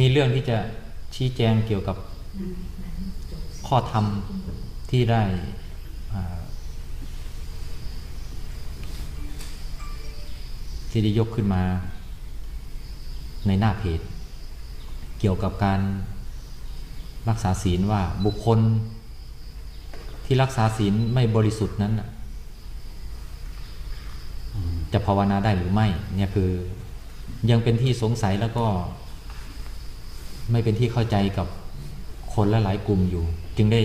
มีเรื่องที่จะชี้แจงเกี่ยวกับข้อธรรมที่ได้ที่ได้ยกขึ้นมา ในหน้าเพจ เกี่ยวกับการรักษาศีลว่าบุคคล ที่รักษาศีลไม่บริสุทธิ์นั้นจะภาวนาได้หรือไม่ เนี่ยคือยังเป็นที่สงสัยแล้วก็ ไม่เป็นที่เข้าใจกับคนและหลายกลุ่มอยู่ จึงได้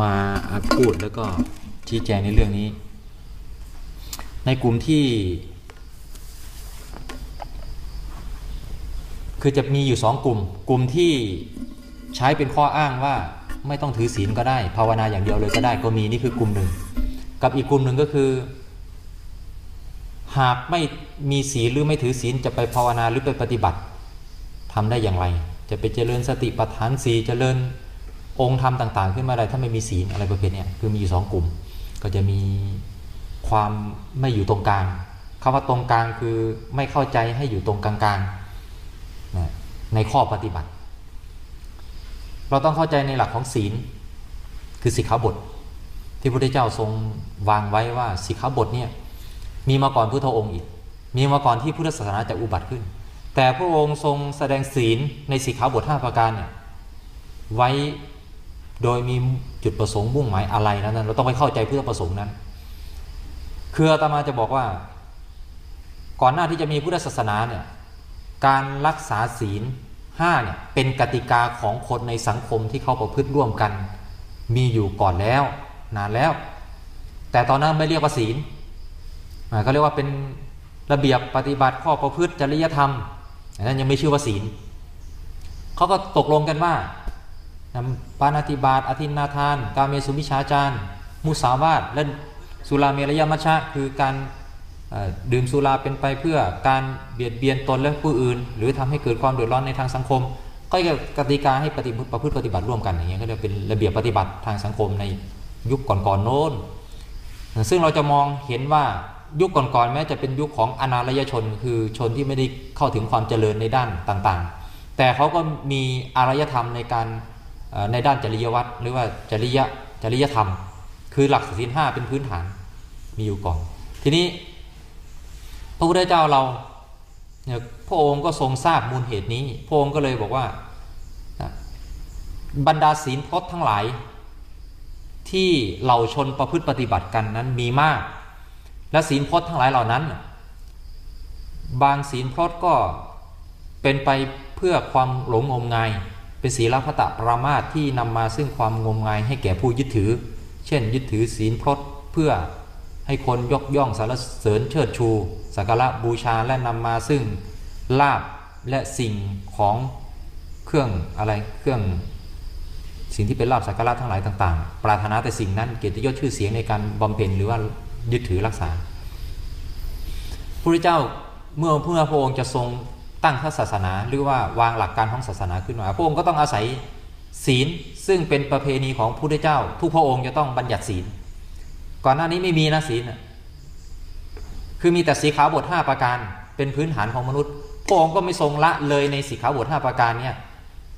มาพูดแล้วก็ชี้แจงในเรื่องนี้ ในกลุ่มที่ คือจะมีอยู่สองกลุ่ม กลุ่มที่ใช้เป็นข้ออ้างว่าไม่ต้องถือศีลก็ได้ ภาวนาอย่างเดียวเลยก็ได้ก็มีนี่คือกลุ่มหนึ่ง กับอีกกลุ่มหนึ่งก็คือ หากไม่มีศีลหรือไม่ถือศีลจะไปภาวนาหรือไปปฏิบัติ ทำได้อย่างไร จะไปเจริญสติปัฏฐานสีเจริญองค์ธรรมต่าง ๆ ขึ้นมาอะไรถ้าไม่มีศีลอะไรประเภทนี้คือมีอยู่สองกลุ่ม ก็จะมีความไม่อยู่ตรงกลางคำว่าตรงกลางคือไม่เข้าใจให้อยู่ตรงกลางๆในข้อปฏิบัติ เราต้องเข้าใจในหลักของศีล คือสิกขาบท ที่พระพุทธเจ้าทรงวางไว้ว่าสิกขาบทเนี่ยมีมาก่อนพุทธองค์อีก มีมาก่อนที่พุทธศาสนาจะอุบัติขึ้น แต่พระองค์ทรงแสดงศีลในสิกขาบท 5 ประการเนี่ยไว้โดยมีจุดประสงค์มุ่งหมายอะไรนั้นเราต้องไปเข้าใจพุทธประสงค์นั้น คืออาตมาจะบอกว่า ก่อนหน้าที่จะมีพุทธศาสนาเนี่ยการรักษาศีลห้าเนี่ยเป็นกติกาของคนในสังคมที่เขาประพฤติร่วมกัน มีอยู่ก่อนแล้ว นานแล้ว แต่ตอนนั้นไม่เรียกว่าศีลเขาเรียกว่าเป็นระเบียบปฏิบัติข้อประพฤติจริยธรรม อันนั้นยังไม่ชื่อว่าศีลเขาก็ตกลงกันว่าปานาติบาตอธินาทาน กาเมสุมิชาจารมุสาวาทและสุราเมรยมัชะคือการดื่มสุราเป็นไปเพื่อการเบียดเบียนตนและผู้อื่น หรือทำให้เกิดความเดือดร้อนในทางสังคม ก็จะกติกาให้ปฏิบัติประพฤติปฏิบัติร่วมกันอย่างเงี้ยก็จะเป็นระเบียบปฏิบัติทางสังคมในยุคก่อนๆโน้น ซึ่งเราจะมองเห็นว่า ยุคก่อนๆแม้จะเป็นยุคของอนาลยชน คือชนที่ไม่ได้เข้าถึงความเจริญในด้านต่างๆ แต่เขาก็มีอารยธรรมในการในด้านจริยวัตรหรือว่าจริยจริยธรรม คือหลักศีลห้าเป็นพื้นฐานมีอยู่ก่อน ทีนี้พระพุทธเจ้าเราพระองค์ก็ทรงทราบมูลเหตุนี้ พระองค์ก็เลยบอกว่าบรรดาศีลพจน์ทั้งหลาย ที่เหล่าชนประพฤติปฏิบัติกันนั้นมีมาก และศีลพจน์ทั้งหลายเหล่านั้น บางศีลพจน์ก็เป็นไปเพื่อความหลงงมงาย เป็นศีลพตะปรามาทที่นำมาซึ่งความงมงายให้แก่ผู้ยึดถือ เช่น ยึดถือศีลพจน์เพื่อให้คนยกย่องสรรเสริญเชิดชู สักการะบูชาและนำมาซึ่งลาบและสิ่งของเครื่องอะไรเครื่องสิ่งที่เป็นลาบสักการะทั้งหลายต่าง ๆ ปรารถนาแต่สิ่งนั้นเกียรติยศชื่อเสียงในการบำเพ็ญหรือว่า ยึดถือรักษาพระเจ้าเมื่อเพื่อพระองค์จะทรงตั้งศาสนา หรือว่าวางหลักการของศาสนาขึ้นมาพระองค์ก็ต้องอาศัยศีลซึ่งเป็นประเพณีของพระพุทธเจ้า ทุกพระองค์จะต้องบัญญัติศีล ก่อนหน้านี้ไม่มีนะศีลคือมีแต่สีขาวบท 5 ประการ เป็นพื้นฐานของมนุษย์พระองค์ก็ไม่ทรงละเลยในสีขาวบท 5 ประการเนี่ย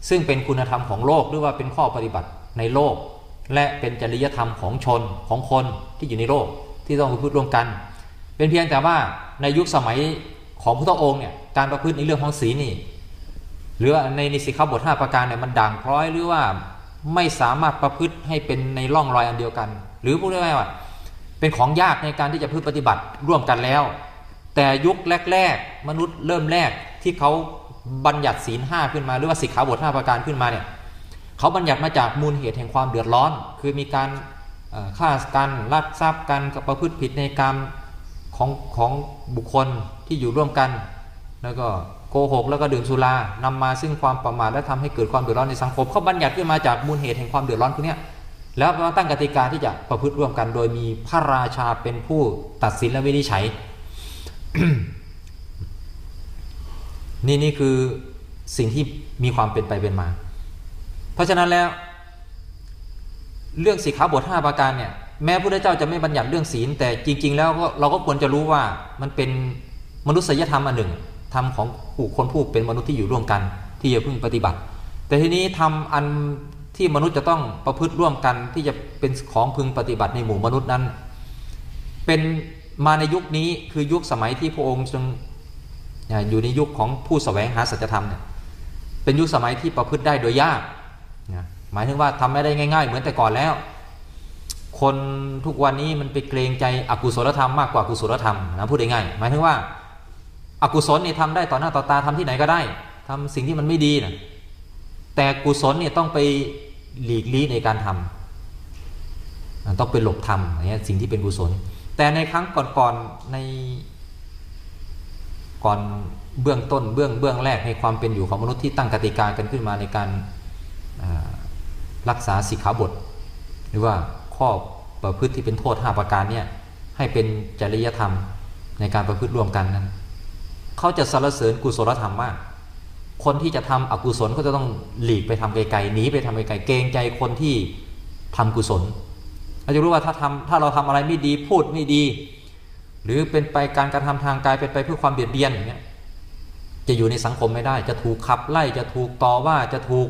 ซึ่งเป็นคุณธรรมของโลกหรือว่าเป็นข้อปฏิบัติในโลก และเป็นจริยธรรมของชนของคนที่อยู่ในโลก ที่ต้องประพฤติร่วมกัน เป็นเพียงแต่ว่าในยุคสมัยของพระองค์เนี่ยการประพฤติในเรื่องของศีลนี่หรือในนิสิขาบท 5 ประการเนี่ยมันด่างพร้อยหรือว่าไม่สามารถประพฤติให้เป็นในร่องรอยอันเดียวกัน หรือพูดได้ว่า เป็นของยากในการที่จะพึ่งปฏิบัติร่วมกันแล้ว แต่ยุคแรก ๆ มนุษย์เริ่มแรกที่เขาบัญญัติศีลห้าขึ้นมาหรือว่าสิกขาบทห้าประการขึ้นมาเนี่ยเขาบัญญัติมาจากมูลเหตุแห่งความเดือดร้อน คือมีการ ฆ่ากันลักทรัพย์กันประพฤติผิดในกรรมของของบุคคลที่อยู่ร่วมกัน แล้วก็โกหกแล้วก็ดื่มสุรานำมาซึ่งความประมาทและทำให้เกิดความเดือดร้อนในสังคมเขาบัญญัติขึ้นมาจากมูลเหตุแห่งความเดือดร้อนพวกนี้แล้วมาตั้งกติกาที่จะประพฤติร่วมกัน โดยมีพระราชาเป็นผู้ตัดสินและวินิจฉัย นี่นี่คือสิ่งที่มีความเป็นไปเป็นมา เพราะฉะนั้นแล้ว เรื่องสีขาบท5ประการเนี่ยแม้พระเจ้าจะไม่บัญญัติเรื่องศีล แต่จริง ๆ แล้วก็เราก็ควรจะรู้ว่ามันเป็นมนุษยธรรมอันหนึ่งทำของผู้คนผู้เป็นมนุษย์ที่อยู่ร่วมกัน ที่จะพึงปฏิบัติ แต่ทีนี้ทำอันที่มนุษย์จะต้องประพฤติร่วมกันที่จะเป็นของพึงปฏิบัติในหมู่มนุษย์นั้น เป็นมาในยุคนี้คือยุคสมัยที่พระองค์ทรงอยู่ในยุคของผู้สแสวงหาสัจธรรมเนี่ยเป็นยุคสมัยที่ประพฤติได้โดยยาก หมายถึงว่าทำไม่ได้ง่ายๆ เหมือนแต่ก่อนแล้ว คนทุกวันนี้มันไปเกรงใจอกุศลธรรมมากกว่ากุศลธรรมนะพูดง่ายๆหมายถึงว่าอากุศลเนี่ยทำได้ต่อหน้าต่อตาทำที่ไหนก็ได้ทำสิ่งที่มันไม่ดีนะแต่กุศลเนี่ยต้องไปหลีกลี่ในการทำต้องไปหลบทำอย่างเงี้ยสิ่งที่เป็นกุศล แต่ในครั้งก่อนๆในก่อนเบื้องต้นเบื้องเบื้องแรกในความเป็นอยู่ของมนุษย์ที่ตั้งกติกากันขึ้นมาในการ รักษาสิกขาบท หรือว่าข้อประพฤติที่เป็นโทษ 5 ประการเนี่ยให้เป็นจริยธรรมในการประพฤติร่วมกันนั้นเขาจะสรรเสริญกุศลธรรมมากคนที่จะทำอกุศลก็จะต้องหลีกไปทำไกลๆหนีไปทำไกลๆเกรงใจคนที่ทำกุศลเราจะรู้ว่าถ้าทำถ้าเราทำอะไรไม่ดีพูดไม่ดี หรือเป็นไปการกระทำทางกายเป็นไปเพื่อความเบียดเบียนอย่างเงี้ยจะอยู่ในสังคมไม่ได้ จะถูกขับไล่จะถูกต่อว่าจะถูก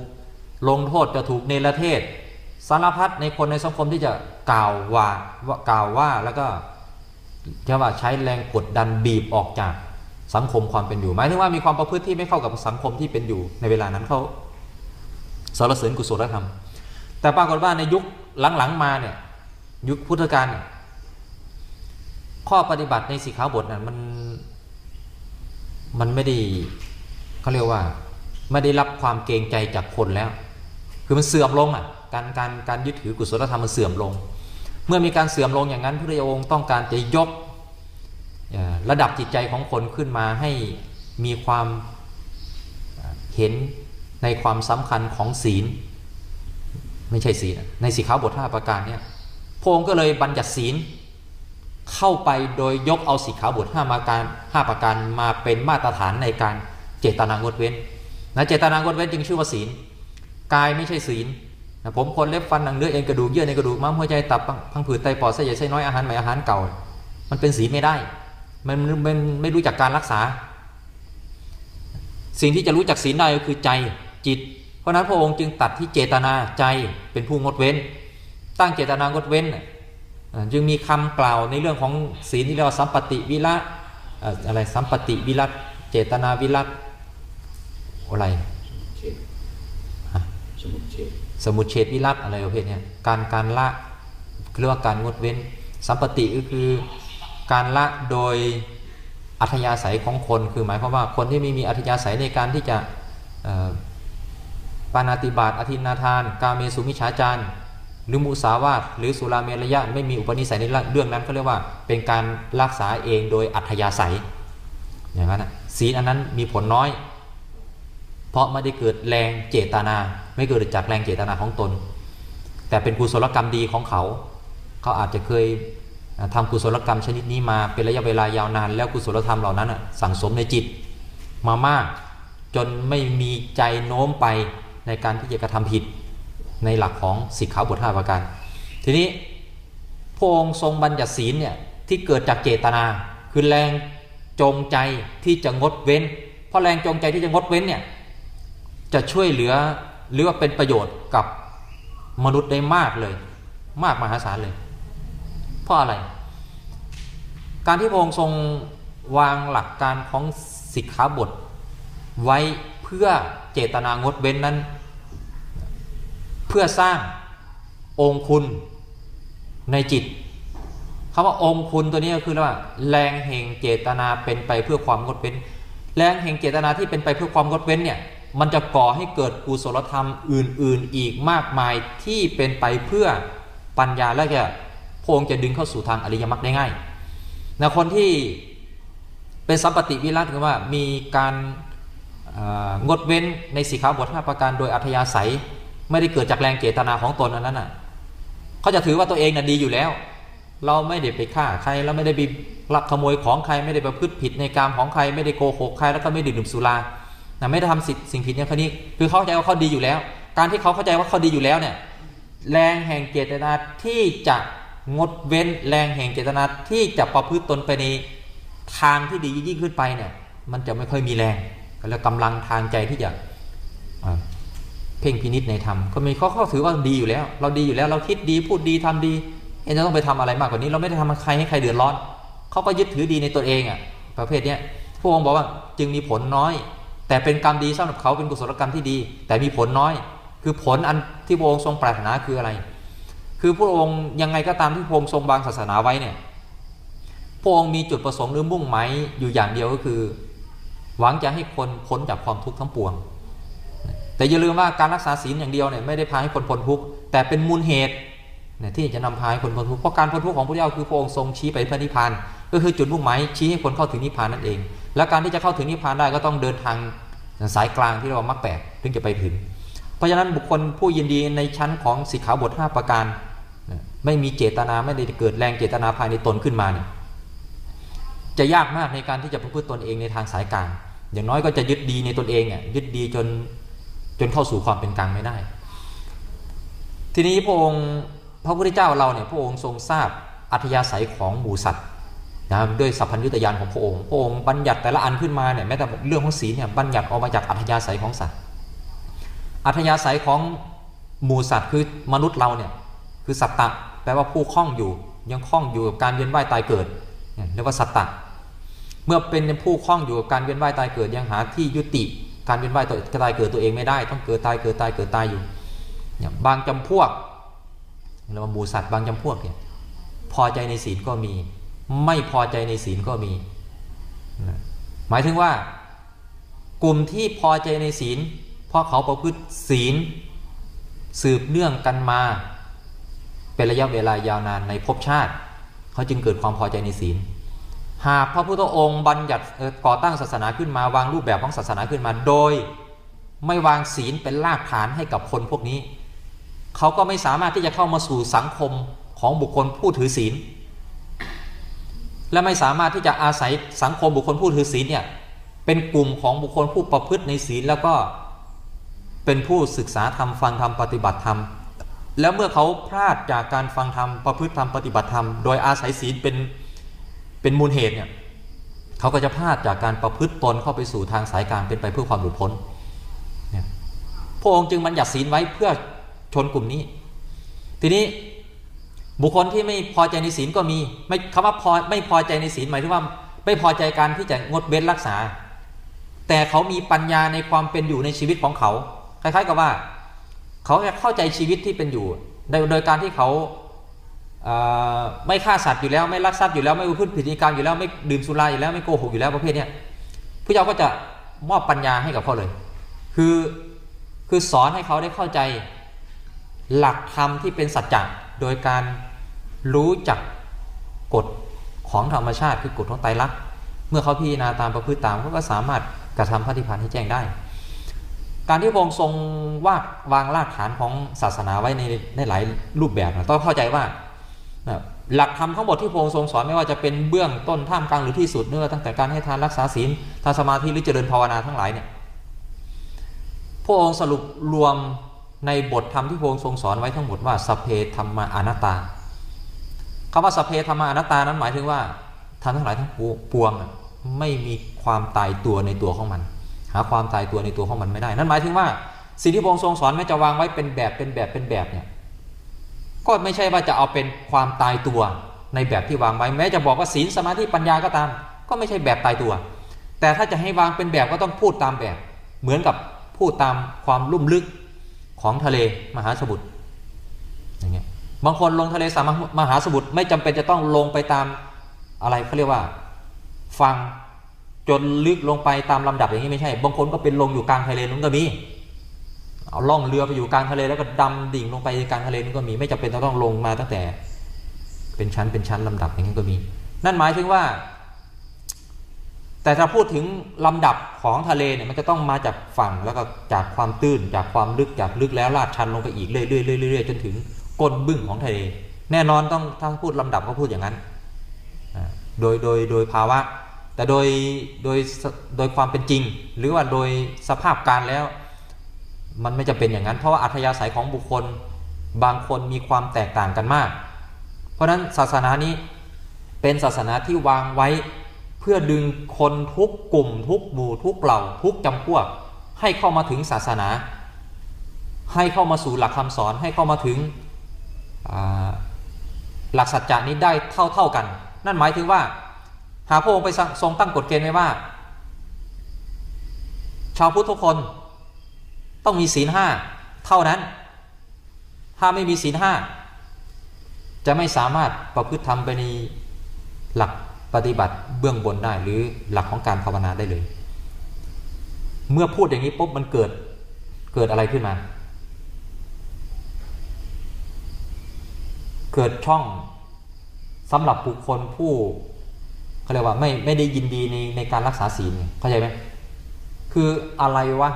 ลงโทษจะถูกเนรเทศ สารพัดในคนในสังคมที่จะกล่าวว่าว่ากล่าวว่าแล้วก็จะว่าใช้แรงกดดันบีบออกจากสังคมความเป็นอยู่หมายถึงว่ามีความประพฤติที่ไม่เข้ากับสังคมที่เป็นอยู่ในเวลานั้นเขาสารเสริญกุศลธรรม แต่ปรากฏว่าในยุคหลังๆมาเนี่ยยุคพุทธกาลเนี่ยข้อปฏิบัติในสีขาวบทนั้นมันมันไม่ได้เขาเรียกว่า ไม่ได้รับความเกรงใจจากคนแล้ว คือมันเสื่อมลงอะการการการยึดถือกุศลธรรมมันเสื่อมลง เมื่อมีการเสื่อมลงอย่างนั้นพระองค์ต้องการจะยกระดับจิตใจของคนขึ้นมาให้มีความเห็นในความสำคัญของศีล ไม่ใช่ศีลในสีขาวบทห้าประการเนี่ยพระองค์ก็เลยบัญญัติศีลเข้าไปโดยยกเอาสีขาวบทห้ามาการห้าประการมาเป็นมาตรฐานในการเจตนางดเว้นนะเจตนางดเว้นจึงชื่อว่าศีล กายไม่ใช่ศีลผมคนเล็บฟันหนังเนื้อเอ็นกระดูกเยื่อในกระดูกม้ามหัวใจตับพังผืดไตปอดไส้ใหญ่ไส้น้อยอาหารใหม่อาหารเก่า มันเป็นศีลไม่ได้ มันมันไม่รู้จักการรักษา สิ่งที่จะรู้จักศีลได้ก็คือใจจิต เพราะนั้นพระองค์จึงตัดที่เจตนาใจเป็นผู้งดเว้น ตั้งเจตนางดเว้น จึงมีคำกล่าวในเรื่องของศีลที่เรียกว่าสัมปติวิรัตอะไรสัมปติวิรัตเจตนาวิรัตอะไร สมุเฉดวิรัตอะไรประเภทนี้การการละเรียกว่าการงดเว้น สัมปติก็คือการละโดยอัธยาศัยของคนคือหมายความว่าคนที่ไม่มีอัธยาศัยในการที่จะปานาติบาตอธินาทาน กาเมสุมิชาจารหรือมุสาวาทหรือสุราเมรยะไม่มีอุปนิสัยในเรื่องนั้นเขาเรียกว่าเป็นการรักษาเองโดยอัธยาศัยอย่างนั้นศีลอันนั้นมีผลน้อย เพราะไม่ได้เกิดแรงเจตนา ไม่เกิดจากแรงเจตนาของตน แต่เป็นกุศลกรรมดีของเขา เขาอาจจะเคยทำกุศลกรรมชนิดนี้มาเป็นระยะเวลายาวนาน แล้วกุศลธรรมเหล่านั้นสั่งสมในจิตมามาก จนไม่มีใจโน้มไปในการที่จะกระทำผิดในหลักของสิกขาบทห้าประการ ทีนี้พระองค์ทรงบัญญัติศีลเนี่ยที่เกิดจากเจตนา คือแรงจงใจที่จะงดเว้น เพราะแรงจงใจที่จะงดเว้นเนี่ย จะช่วยเหลือหรือว่าเป็นประโยชน์กับมนุษย์ได้มากเลย มากมหาศาลเลย เพราะอะไร การที่พระองค์ทรงวางหลักการของสิกขาบท ไว้เพื่อเจตนางดเว้นนั้น เพื่อสร้างองคุณในจิตคำว่าองคุณตัวนี้ก็คือว่าแรงแห่งเจตนาเป็นไปเพื่อความงดเว้น แรงแห่งเจตนาที่เป็นไปเพื่อความงดเว้นเนี่ย มันจะก่อให้เกิดกุศลธรรมอื่นๆอีกมากมายที่เป็นไปเพื่อปัญญาและจะพงจะดึงเข้าสู่ทางอริยมรรคได้ง่ายนะคนที่เป็นสัมปติวิรัตคือว่ามีการงดเว้นในสีขาวบทห้าประการโดยอัธยาศัย ไม่ได้เกิดจากแรงเจตนาของตนอันนั้นน่ะเขาจะถือว่าตัวเองน่ะดีอยู่แล้ว เราไม่ได้ไปฆ่าใครเราไม่ได้ไปลักขโมยของใครไม่ได้ไปพืชผิดในกามของใครไม่ได้โกหกใครแล้วก็ไม่ดื่มสุรา นะไม่ได้ทำสิ่งสิ่งผิดเนี่ยคนนี้คือเขาเข้าใจว่าเขาดีอยู่แล้ว การที่เขาเข้าใจว่าเขาดีอยู่แล้วเนี่ยแรงแห่งเจตนาที่จะงดเว้นแรงแห่งเจตนาที่จะประพฤติตนไปในทางที่ดียิ่งขึ้นไปเนี่ย มันจะไม่ค่อยมีแรงแล้วกำลังทางใจที่จะเพ่งพินิษในธรรมก็มีเขาเข้าถือว่าดีอยู่แล้ว เราดีอยู่แล้วเราคิดดีพูดดีทำดีเอ็นจะต้องไปทำอะไรมากกว่านี้ เราไม่ได้ทำใครให้ใครเดือดร้อนเขาก็ยึดถือดีในตัวเองอะประเภทเนี้ยพระองค์บอกว่าจึงมีผลน้อย แต่เป็นกรรมดีสำหรับเขาเป็นกุศลกรรมที่ดี แต่มีผลน้อย คือผลอันที่พระองค์ทรงปรารถนาคืออะไร คือพระองค์ยังไงก็ตามที่พระองค์ทรงบางศาสนาไว้เนี่ยพระองค์มีจุดประสงค์หรือมุ่งหมายอยู่อย่างเดียวก็คือ หวังจะให้คนพ้นจากความทุกข์ทั้งปวง แต่อย่าลืมว่าการรักษาศีลอย่างเดียวเนี่ยไม่ได้พาให้คนพ้นทุกข์แต่เป็นมูลเหตุเนี่ยที่จะนำพาให้คนพ้นทุกข์เพราะการพ้นทุกข์ของพระเจ้าคือพระองค์ทรงชี้ไปพระนิพพานก็คือจุดมุ่งหมายชี้ให้คนเข้าถึงนิพพานนั่นเอง และการที่จะเข้าถึงนิพพานได้ก็ต้องเดินทางสายกลางที่เรามักแปดถึงจะไปถึง เพราะฉะนั้นบุคคลผู้ยินดีในชั้นของสิกขาบท 5 ประการ ไม่มีเจตนาไม่ได้เกิดแรงเจตนาภายในตนขึ้นมาเนี่ยจะยากมากในการที่จะประพฤติตนเองในทางสายกลาง อย่างน้อยก็จะยึดดีในตนเองอะยึดดีจนจนเข้าสู่ความเป็นกลางไม่ได้ ทีนี้พระองค์พระพุทธเจ้าเราเนี่ยพระองค์ทรงทราบอัธยาศัยของหมูสัตว์ นะด้วยสัพพัญญุตยานของพระองค์พระองค์บัญญัติแต่ละอันขึ้นมาเนี่ยแม้แต่เรื่องของศีลเนี่ยบัญญัติออกมาจากอัธยาศัยของสัตว์อัธยาศัยของหมูสัตว์คือมนุษย์เราเนี่ยคือสัตตะแปลว่าผู้คล้องอยู่ยังคล้องอยู่กับการเวียนว่ายตายเกิดเรียกว่าสัตตะเมื่อเป็นผู้คล้องอยู่กับการเวียนว่ายตายเกิดยังหาที่ยุติการเวียนว่ายตายเกิดตัวเองไม่ได้ต้องเกิดตายเกิดตายเกิดตายอยู่บางจำพวกเรียกว่าหมูสัตว์บางจำพวกเนี่ยพอใจในศีลก็มี ไม่พอใจในศีลก็มี หมายถึงว่า กลุ่มที่พอใจในศีลเพราะเขาประพฤติศีล สืบเนื่องกันมา เป็นระยะเวลายาวนานในภพชาติ เขาจึงเกิดความพอใจในศีล หากพระพุทธองค์บัญญัติก่อตั้งศาสนาขึ้นมาวางรูปแบบของศาสนาขึ้นมาโดย ไม่วางศีลเป็นรากฐานให้กับคนพวกนี้ เขาก็ไม่สามารถที่จะเข้ามาสู่สังคมของบุคคลผู้ถือศีล และไม่สามารถที่จะอาศัยสังคมบุคคลผู้ถือศีลเนี่ยเป็นกลุ่มของบุคคลผู้ประพฤติในศีลแล้วก็เป็นผู้ศึกษาธรรมฟังธรรมปฏิบัติธรรม แล้วเมื่อเขาพลาดจากการฟังธรรมประพฤติธรรมปฏิบัติธรรมโดยอาศัยศีลเป็นเป็นมูลเหตุเนี่ยเขาก็จะพลาดจากการประพฤติตนเข้าไปสู่ทางสายกลางเป็นไปเพื่อความหลุดพ้นเนี่ยพระองค์จึงบัญญัติศีลไว้เพื่อชนกลุ่มนี้ ทีนี้ บุคคลที่ไม่พอใจในศีลก็มีไม่คำว่าพอไม่พอใจในศีลหมายถึงว่าไม่พอใจการที่จะงดเว้นรักษา แต่เขามีปัญญาในความเป็นอยู่ในชีวิตของเขาคล้ายๆกับว่า เขาเข้าใจชีวิตที่เป็นอยู่โดยการที่เขาไม่ฆ่าสัตว์อยู่แล้วไม่ลักทรัพย์อยู่แล้วไม่พูดผิดกรรมอยู่แล้วไม่ดื่มสุราอยู่แล้วไม่โกหกอยู่แล้วประเภทนี้พระเจ้าก็จะมอบปัญญาให้กับเขาเลย คือคือสอนให้เขาได้เข้าใจ หลักธรรมที่เป็นสัจจะ โดยการรู้จักกฎของธรรมชาติคือกฎของไตรลักษณ์เมื่อเขาพิจารณาตามประพฤติตามเขาก็สามารถกระทำพระนิพพานให้แจ้งได้ การที่พระองค์ทรงวาดวางรากฐานของศาสนาไว้ในในหลายรูปแบบนะต้องเข้าใจว่าหลักธรรมทั้งหมดที่พระองค์ทรงสอนไม่ว่าจะเป็นเบื้องต้นท่ามกลางหรือที่สุดเนื้อตั้งแต่การให้ทานรักษาศีลทานสมาธิหรือเจริญภาวนาทั้งหลายเนี่ยพระองค์สรุปรวม ในบทธรรมที่พระองค์ทรงสอนไว้ทั้งหมดว่าสเพธรรมาอนัตตาคำว่าสเพธรรมาอนัตตานั้นหมายถึงว่าทำทั้งหลายทั้งปวงไม่มีความตายตัวในตัวของมัน หาความตายตัวในตัวของมันไม่ได้ นั่นหมายถึงว่าสิ่งที่พระองค์ทรงสอนแม้จะวางไว้เป็นแบบเป็นแบบเป็นแบบเนี่ยก็ไม่ใช่ว่าจะเอาเป็นความตายตัวในแบบที่วางไว้แม้จะบอกว่าศีลสมาธิปัญญาก็ตาม ก็ไม่ใช่แบบตายตัว แต่ถ้าจะให้วางเป็นแบบก็ต้องพูดตามแบบ เหมือนกับพูดตามความลุ่มลึก ของทะเลมหาสมุทรอย่างเงี้ยบางคนลงทะเลสามมหาสมุทรไม่จำเป็นจะต้องลงไปตามอะไรเขาเรียกว่า ฟังจนลึกลงไปตามลำดับอย่างนี้ไม่ใช่ บางคนก็เป็นลงอยู่กลางทะเลนู้นก็มีเอาล่องเรือไปอยู่กลางทะเลแล้วก็ดำดิ่งลงไปกลางทะเลนู้นก็มี ไม่จำเป็นต้องลงมาตั้งแต่ เป็นชั้นเป็นชั้นลำดับอย่างนี้ก็มี นั่นหมายถึงว่า แต่ถ้าพูดถึงลำดับของทะเลเนี่ยมันจะต้องมาจากฝั่งแล้วก็จากความตื้นจากความลึกจากลึกแล้วลาดชันลงไปอีกเรื่อยๆเรื่อยๆจนถึงก้นบึ้งของทะเล แน่นอนต้องถ้าพูดลำดับก็พูดอย่างนั้นโดยโดยโดยภาวะ แต่โดยโดยโดยความเป็นจริง หรือว่าโดยสภาพการแล้ว มันไม่จะเป็นอย่างนั้น เพราะว่าอัธยาศัยของบุคคลบางคนมีความแตกต่างกันมาก เพราะฉะนั้นศาสนานี้เป็นศาสนาที่วางไว้ พื่อดึงคนทุกกลุ่มทุกหมู่ทุกเหล่าทุกจำพวก ให้เข้ามาถึงศาสนา ให้เข้ามาสู่หลักคำสอนให้เข้ามาถึงหลักสัจจานี้ได้เท่าเท่ากัน นั่นหมายถึงว่า หาพระองค์ไปทรงตั้งกฎเกณฑ์ไว้ว่า ชาวพุทธทุกคนต้องมีศีลห้าเท่านั้น ถ้าไม่มีศีลห้าจะไม่สามารถประพฤติธรรมไปในหลัก ปฏิบัติเบื้องบนได้หรือหลักของการภาวนาได้เลย เมื่อพูดอย่างนี้ปุ๊บมันเกิดเกิดอะไรขึ้นมา เกิดช่องสำหรับบุคคลผู้เขาเรียกว่าไม่ไม่ได้ยินดีในในการรักษาศีลเข้าใจไหมคืออะไรวะ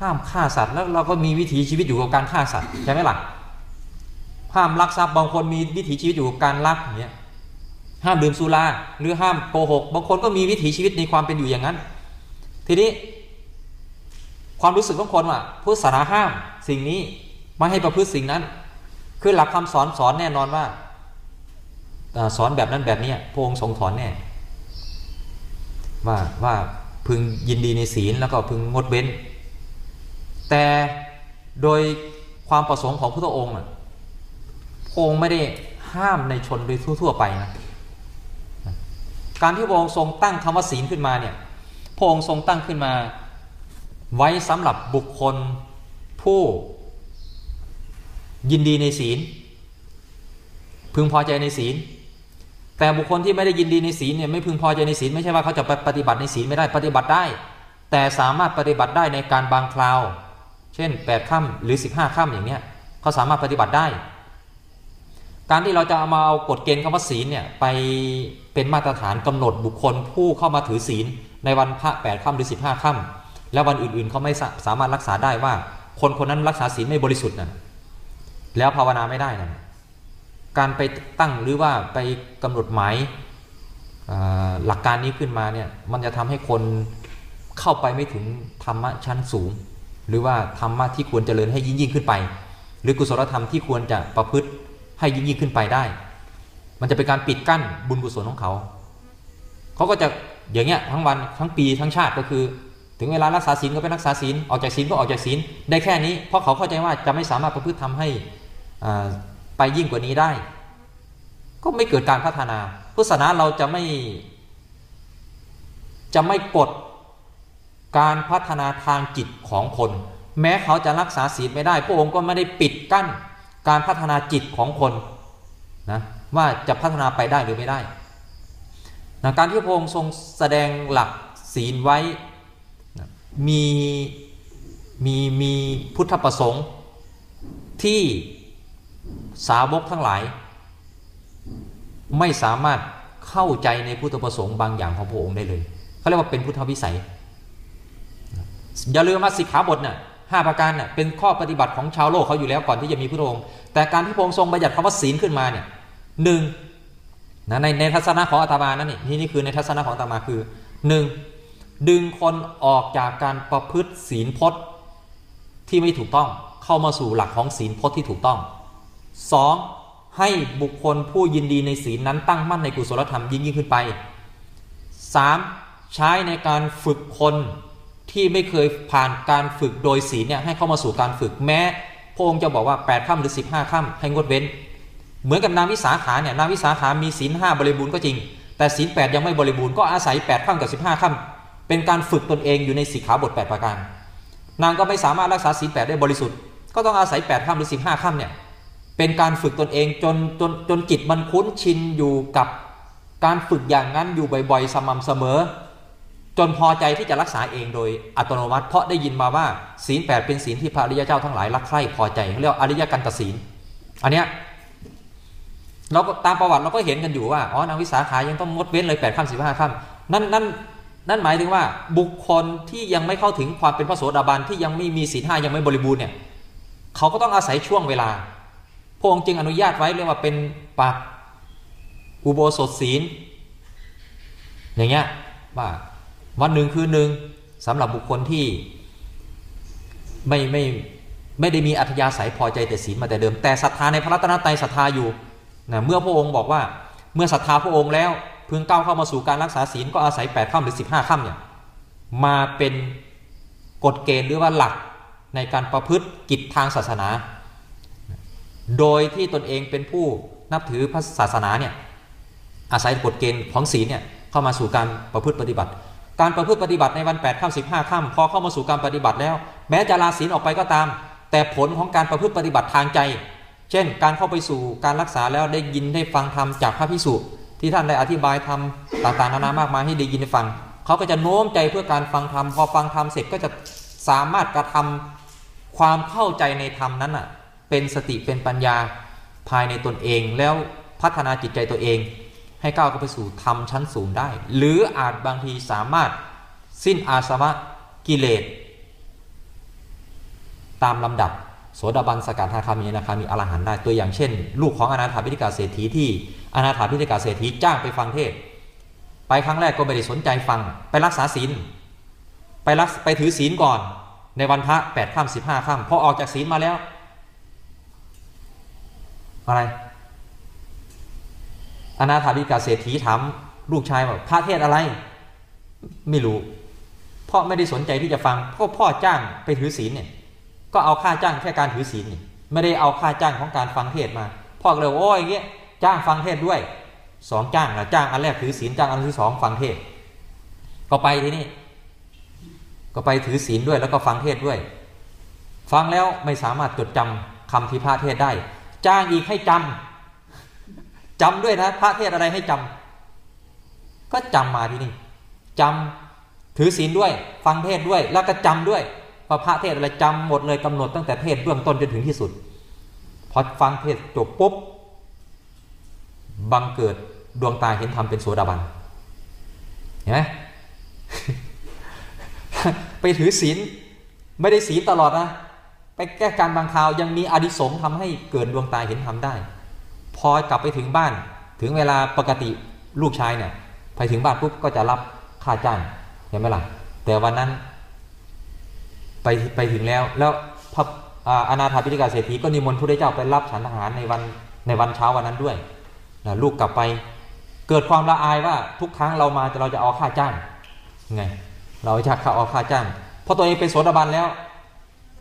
ห้ามฆ่าสัตว์แล้วเราก็มีวิถีชีวิตอยู่กับการฆ่าสัตว์ใช่ไหมล่ะห้ามลักทรัพย์บางคนมีวิถีชีวิตอยู่กับการลักอย่างเงี้ย ห้ามดื่มสุราหรือห้ามโกหก บางคนก็มีวิถีชีวิตในความเป็นอยู่อย่างนั้น ทีนี้ ความรู้สึกของคนว่าพุทธศาสนาห้ามสิ่งนี้ไม่ให้ประพฤติสิ่งนั้น คือหลักคำสอนสอนแน่นอนว่าสอนแบบนั้นแบบนี้พระองค์ทรงสอนแน่ว่าว่าพึงยินดีในศีลแล้วก็พึงงดเว้น แต่โดยความประสงค์ของพระองค์พระองค์ไม่ได้ห้ามในชนโดยทั่วๆไปนะ การที่พระองค์ทรงตั้งคำว่าศีลขึ้นมาเนี่ยพระองค์ทรงตั้งขึ้นมา ไว้สำหรับบุคคลผู้ยินดีในศีล พึงพอใจในศีล แต่บุคคลที่ไม่ได้ยินดีในศีลเนี่ยไม่พึงพอใจในศีลไม่ใช่ว่าเขาจะปฏิบัติในศีลไม่ได้ปฏิบัติได้ แต่สามารถปฏิบัติได้ในการบางคราว เช่น8ค่ำหรือ 15ค่ำอย่างเนี้ยเขาสามารถปฏิบัติได้ การที่เราจะเอามาเอากฎเกณฑ์คำว่าศีลเนี่ยไปเป็นมาตรฐานกำหนดบุคคลผู้เข้ามาถือศีล ในวันพระแปดค่ำหรือสิบห้าค่ำแล้ววันอื่นๆเขาไม่สามารถรักษาได้ว่า คนคนนั้นรักษาศีลไม่บริสุทธิ์นะแล้วภาวนาไม่ได้นะการไปตั้งหรือว่าไปกำหนดหมายหลักการนี้ขึ้นมาเนี่ยมันจะทำให้คนเข้าไปไม่ถึงธรรมะชั้นสูง หรือว่าธรรมะที่ควรเจริญให้ยิ่งยิ่งขึ้นไป หรือกุศลธรรมที่ควรจะประพฤติ ให้ยิ่งยิ่งขึ้นไปได้ มันจะเป็นการปิดกั้นบุญกุศลของเขา เขาก็จะอย่างเงี้ยทั้งวันทั้งปีทั้งชาติก็คือ ถึงเวลารักษาศีลก็ไปรักษาศีลออกจากศีลก็ออกจากศีลได้แค่นี้ เพราะเขาเข้าใจว่าจะไม่สามารถประพฤติทำให้ไปยิ่งกว่านี้ได้ ก็ไม่เกิดการพัฒนาพุทธศาสนาเราจะไม่จะไม่กดการพัฒนาทางจิตของคน แม้เขาจะรักษาศีลไม่ได้ พระองค์ก็ไม่ได้ปิดกั้น การพัฒนาจิตของคนนะว่าจะพัฒนาไปได้หรือไม่ได้นะการที่พระองค์ทรงแสดงหลักศีลไว้นะมีมีมีพุทธประสงค์ที่สาวกทั้งหลาย ไม่สามารถเข้าใจในพุทธประสงค์บางอย่างของพระองค์ได้เลยเขาเรียกว่าเป็นพุทธวิสัย อย่าลืมมาสิกขาบทนะ่ย 5 ประการเนี่ยเป็นข้อปฏิบัติของชาวโลกเขาอยู่แล้วก่อนที่จะมีพระองค์ แต่การที่พระองค์ทรงบัญญัติคำว่าศีลขึ้นมาเนี่ยหนึ่งนะในในทัศนะของอาตมานั่นนี่ที่นี่คือในทัศนะของอาตมาคือ 1. ดึงคนออกจากการประพฤติศีลพจน์ที่ไม่ถูกต้องเข้ามาสู่หลักของศีลพจน์ที่ถูกต้อง 2. ให้บุคคลผู้ยินดีในศีลนั้นตั้งมั่นในกุศลธรรมยิ่งยิ่งขึ้นไป 3. ใช้ในการฝึกคน ที่ไม่เคยผ่านการฝึกโดยศีลเนี่ยให้เข้ามาสู่การฝึกแม้ พระองค์จะบอกว่า8ปดค่ำหรือ 15ค่ำให้งดเว้น เหมือนกับนางวิสาขาเนี่ยนางวิสาขามีศีลห้าบริบูรณ์ก็จริง แต่ศีลแยังไม่บริบูรณ์ก็อาศัย8ปดค่ำกับ 15ค่ำเป็นการฝึกตนเองอยู่ในสีขาบท 8 ประการ นางก็ไม่สามารถรักษาศีลแได้บริสุทธิ์ ก็ต้องอาศัย8ปดค่ำหรือ 15ค่ำเนี่ยเป็นการฝึกตนเองจนจนจนจิตมันคุ้นชินอยู่กับการฝึกอย่างนั้นอยู่บ่อยๆ สม่ำเสมอ จนพอใจที่จะรักษาเองโดยอัตโนมัติ เพราะได้ยินมาว่าศีลแปดเป็นศีลที่พระอริยเจ้าทั้งหลายรักใคร่พอใจเขาเรียกอริยกันตศีลอันเนี้ยเราก็ตามประวัติเราก็เห็นกันอยู่ว่าอ๋อนางวิสาขายังต้องงดเว้นเลยแปดค่ำสิบห้าค่ำนั่นนั่นนั่นหมายถึงว่าบุคคลที่ยังไม่เข้าถึงความเป็นพระโสดาบันที่ยังไม่มีศีลห้ายังไม่บริบูรณ์เนี่ยเขาก็ต้องอาศัยช่วงเวลาพระองค์จึงอนุญาตไว้เรียกว่าเป็นปักอุโบสถศีลอย่างเงี้ยว่า วันหนึ่งคือหนึ่งสำหรับบุคคลที่ไม่ไม่ไม่ได้มีอัธยาศัยพอใจแต่ศีลมาแต่เดิม แต่ศรัทธาในพระรัตนตรัยศรัทธาอยู่นะเมื่อพระองค์บอกว่าเมื่อศรัทธาพระองค์แล้วพึงก้าวเข้ามาสู่การรักษาศีลก็อาศัย8ค่ำหรือ 15ค่ำเนี่ยมาเป็นกฎเกณฑ์หรือว่าหลักในการประพฤติกิจทางศาสนา โดยที่ตนเองเป็นผู้นับถือพระศาสนาเนี่ยอาศัยกฎเกณฑ์ของศีลเนี่ยเข้ามาสู่การประพฤติปฏิบัติ การประพฤติปฏิบัติในวัน8ค่ำ15ค่ำพอเข้ามาสู่การปฏิบัติแล้ว แม้จะลาศีลออกไปก็ตาม แต่ผลของการประพฤติปฏิบัติทางใจ เช่น การเข้าไปสู่การรักษาแล้วได้ยินได้ฟังธรรมจากพระพิสุที่ท่านได้อธิบายธรรมต่างๆนานามากมายให้ได้ยินได้ฟังเขาก็จะโน้มใจเพื่อการฟังธรรมพอฟังธรรมเสร็จก็จะสามารถกระทำความเข้าใจในธรรมนั้นอะเป็นสติเป็นปัญญาภายในตนเองแล้วพัฒนาจิตใจตัวเอง ให้ก้าวเข้าไปสู่ธรรมชั้นสูงได้ หรืออาจบางทีสามารถสิ้นอาสวะกิเลสตามลำดับโสดาบันสกัดทาคามีนาคามีอรหันต์ได้ตัวอย่างเช่น ลูกของอนาถาพิธิกาเศรษฐีที่อนาถาพิธิกาเศรษฐีจ้างไปฟังเทศ ไปครั้งแรกก็ไม่ได้สนใจฟังไปรักษาศีลไปรักไปถือศีลก่อน ในวันพระแปดค่ำสิบห้าค่ำพอออกจากศีลมาแล้ว อะไร อนาถาพิกาเศรษฐีถามลูกชายว่าพระเทศอะไร ไม่รู้พราะไม่ได้สนใจที่จะฟังเพราะพ่อจ้างไปถือศีลเนี่ยก็เอาค่าจ้างแค่การถือศีลนี่ไม่ได้เอาค่าจ้างของการฟังเทศมา พ่อเลยโอ้ยอย่างเงี้ยจ้างฟังเทศด้วยสองจ้างนะจ้างอันแรกถือศีลจ้างอันที่สองฟังเทศ ก็ไปที่นี่ก็ไปถือศีลด้วยแล้วก็ฟังเทศด้วย ฟังแล้วไม่สามารถจดจำคำที่พระเทศได้ จ้างอีกให้จำ จำด้วยนะพระเทศอะไรให้จำก็จำมาที่นี่จำถือศีลด้วย ฟังเทศด้วย แล้วก็จำด้วยพอพระเทศอะไรจำหมดเลยกำหนดตั้งแต่เทศเบื้องต้นจนถึงที่สุด พอฟังเทศจบปุ๊บบังเกิดดวงตาเห็นธรรมเป็นโสดาบันเห็นไหมไปถือศีลไม่ได้ศีลตลอดนะ ไปแก้การบางคราวยังมีอดิสงส์ทำให้เกิดดวงตาเห็นธรรมได้ พอกลับไปถึงบ้าน ถึงเวลาปกติลูกชายเนี่ยไปถึงบ้านปุ๊บก็จะรับค่าจ้างเห็นไหมล่ะแต่วันนั้น ไปไปถึงแล้ว แล้วพระอนาถาพิธิกาเศรษฐีก็นิมนต์พระเจ้าไปรับฉันอาหารในวันในวันเช้าวันนั้นด้วยนะลูกกลับไป เกิดความละอายว่าทุกครั้งเรามาเราจะเอาค่าจ้างไง เราจะเขาเอาค่าจ้างเพราะตัวเองเป็นโสดาบันแล้ว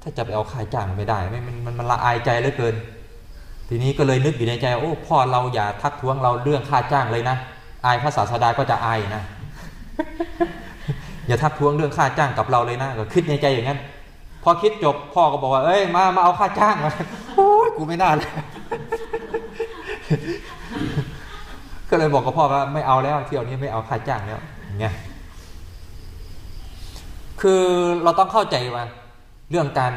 ถ้าจะไปเอาค่าจ้างไม่ได้ไม่มันมันละอายใจเหลือเกิน ทีนี้ก็เลยนึกอยู่ในใจโอ้พ่อเราอย่าทักท้วงเราเรื่องค่าจ้างเลยนะอายพระศาสดาก็จะอายนะ อย่าทักท้วงเรื่องค่าจ้างกับเราเลยนะก็คิดในใจอย่างนั้น พอคิดจบพ่อก็บอกว่า เอ้ยมามาเอาค่าจ้างมาโอ้ยกูไม่น่าเลยก็เลยบอกกับพ่อว่าไม่เอาแล้วเที่ยวนี้ไม่เอาค่าจ้างแล้วอย่างเงี้ยคือเราต้องเข้าใจว่าเรื่องการ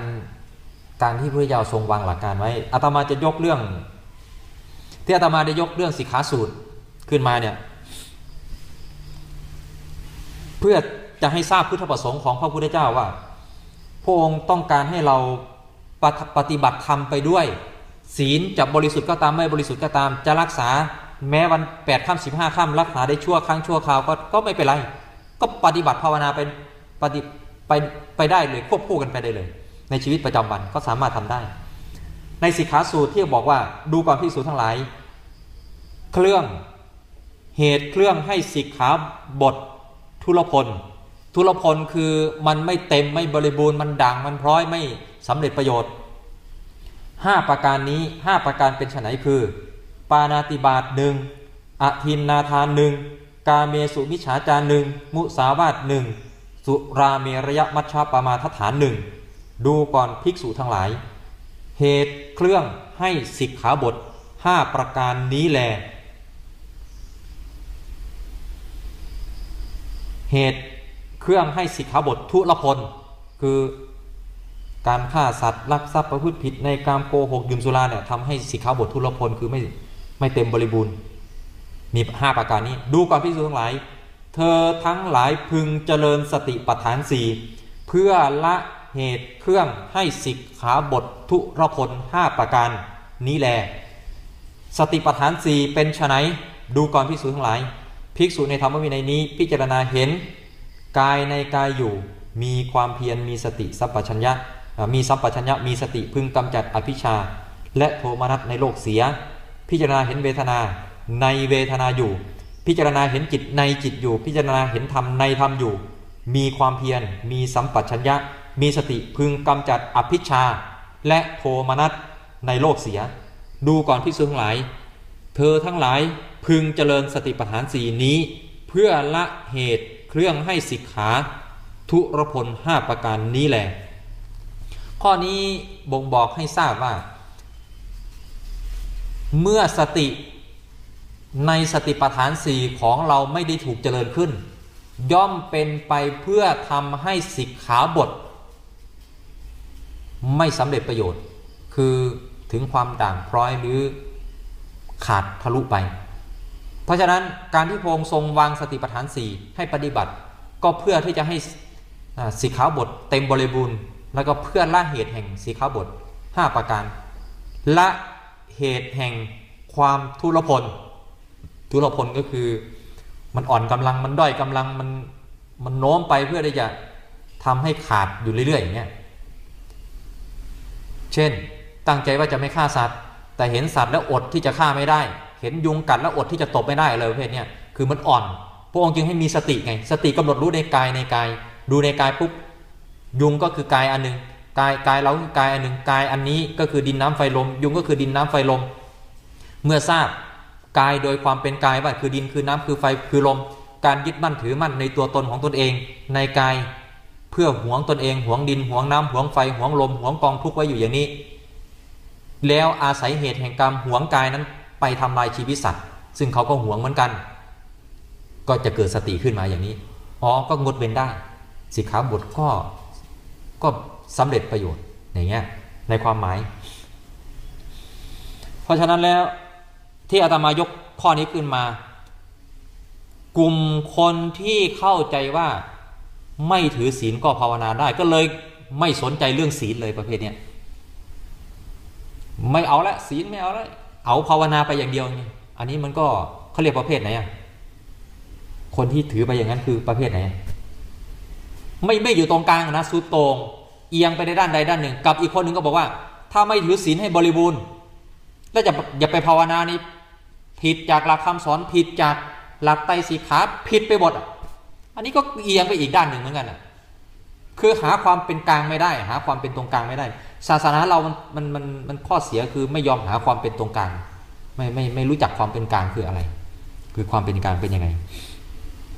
การที่พระเจ้าทรงวางหลักการไว้อาตมาจะยกเรื่อง ที่อาตมาได้ยกเรื่องสิกขาสูตรขึ้นมาเนี่ยเพื่อจะให้ทราบพุทธประสงค์ของพระพุทธเจ้าว่าพระองค์ต้องการให้เราปฏิบัติธรรมไปด้วย ศีลจะบริสุทธิ์ก็ตามไม่บริสุทธิ์ก็ตาม จะรักษาแม้วันแปดค่ำสิบห้าค่ำรักษาได้ชั่วครั้งชั่วคราวก็ก็ไม่เป็นไร ก็ปฏิบัติภาวนาไปปฏิไปไปได้เลยควบคู่กันไปได้เลย ในชีวิตประจำวันก็สามารถทำได้ ในสิกขาสูตรที่บอกว่าดูก่อนพิสูจทั้งหลาย เครื่องเหตุเครื่องให้สิกขาบททุลพล ทุลพลคือมันไม่เต็มไม่บริบูรณ์มันด่างมันพร้อยไม่สำเร็จประโยชน์ห้าประการนี้ห้าประการเป็นไนคือ ปานาติบาตหนึ่งอธินนาทานหนึ่งกาเมสุมิฉาจารหนึ่งมุสาวาตหนึ่งสุราเมรยมัชฌาปามาทฐานหนึ่ง ดูก่อนภิกษุทั้งหลาย เหตุเครื่องให้สิกขาบทห้าประการนี้แล เหตุเครื่องให้สิกขาบททุลพล คือการฆ่าสัตว์ลักทรัพย์ประพฤติผิดในการโกหกดื่มสุราเนี่ยทำให้สิกขาบททุลพลคือไม่ไม่เต็มบริบูรณ์ มีห้าประการนี้ ดูก่อนพิสูจน์ทั้งหลาย เธอทั้งหลายพึงเจริญสติปัฏฐานสี่เพื่อละ เหตุเครื่องให้สิกขาบททุรพลห้าประการนี้แล สติปัฏฐานสี่เป็นไฉนดูก่อนพิสูจน์ทั้งหลาย ภิกษุในธรรมวินัยนี้ พิจารณาเห็น กายในกายอยู่ มีความเพียรมีสติสัพพัญญะมีสัพพัญญะมีสติพึงกำจัดอภิชา และโทมนัสในโลกเสีย พิจารณาเห็นเวทนาในเวทนาอยู่ พิจารณาเห็นจิตในจิตอยู่ พิจารณาเห็นธรรมในธรรมอยู่ มีความเพียรมีสัมปชัญญะ มีสติพึงกำจัดอภิชา และโทมนัสในโลกเสีย ดูก่อนพิสูจทั้งหลาย เธอทั้งหลายพึงเจริญสติปัฏฐานสีนี้ เพื่อละเหตุเครื่องให้สิกขาทุรพลห้าประการนี้แหละข้อนี้บ่งบอกให้ทราบว่า เมื่อสติในสติปัฏฐานสี่ของเราไม่ได้ถูกเจริญขึ้น ย่อมเป็นไปเพื่อทำให้สิกขาบท ไม่สำเร็จประโยชน์ คือถึงความด่างพร้อยหรือขาดทะลุไป เพราะฉะนั้นการที่พระองค์ทรงวางสติปัฏฐานสี่ให้ปฏิบัติ ก็เพื่อที่จะให้สิกขาวบทเต็มบริบูรณ์ แล้วก็เพื่อละเหตุแห่งสิกขาวบท 5 ประการ ละเหตุแห่งความทุรพล ทุรพลก็คือมันอ่อนกำลังมันด้อยกำลังมันมันโน้มไปเพื่อที่จะทำให้ขาดอยู่เรื่อยๆอย่างเงี้ย เช่น ตั้งใจว่าจะไม่ฆ่าสัตว์ แต่เห็นสัตว์แล้วอดที่จะฆ่าไม่ได้ เห็นยุงกัดแล้วอดที่จะตบไม่ได้อะไรประเภทนี้คือมันอ่อน พระองค์จึงให้มีสติไง สติกำหนดรู้ในกายในกาย ดูในกายปุ๊บยุงก็คือกายอันหนึ่งกายกายเราคือกายอันหนึ่งกายอันนี้ก็คือดินน้ำไฟลม ยุงก็คือดินน้ำไฟลม เมื่อทราบกายโดยความเป็นกายว่าคือดินคือน้ำคือไฟคือลม การยึดมั่นถือมั่นในตัวตนของตนเอง ในกาย พื่อหวงตนเองหวงดินหวงน้ำหวงไฟหวงลมหวงกองทุกข์ไว้อยู่อย่างนี้ แล้วอาศัยเหตุแห่งกรรมหวงกายนั้นไปทำลายชีวิตสัตว์ ซึ่งเขาก็หวงเหมือนกัน ก็จะเกิดสติขึ้นมาอย่างนี้อ๋อก็งดเว้นได้ สิกขาบทก็ก็สำเร็จประโยชน์อย่างเงี้ยในความหมาย เพราะฉะนั้นแล้วที่อาตมายกข้อนี้ขึ้นมา กลุ่มคนที่เข้าใจว่า ไม่ถือศีลก็ภาวนาได้ก็เลยไม่สนใจเรื่องศีลเลยประเภทเนี้ยไม่เอาละศีลไม่เอาละเอาภาวนาไปอย่างเดียวนี่อันนี้มันก็เขาเรียกประเภทไหนอะคนที่ถือไปอย่างนั้นคือประเภทไหน ไม่ไม่อยู่ตรงกลางนะสุดตรงเอียงไปในด้านใดด้านหนึ่ง กับอีกคนหนึ่งก็บอกว่า ถ้าไม่ถือศีลให้บริบูรณ์แล้วจะอย่าไปภาวนานี่ผิดจากหลักคำสอนผิดจากหลักไตรสีขาผิดไปหมดอะ อันนี้ก็เอียงไปอีกด้านหนึ่งเหมือนกันอะคือหาความเป็นกลางไม่ได้ หาความเป็นตรงกลางไม่ได้ ศาสนาเรามันมันมันมันข้อเสียคือไม่ยอมหาความเป็นตรงกลาง ไม่ไม่ไม่รู้จักความเป็นกลางคืออะไร คือความเป็นกลางเป็นยังไง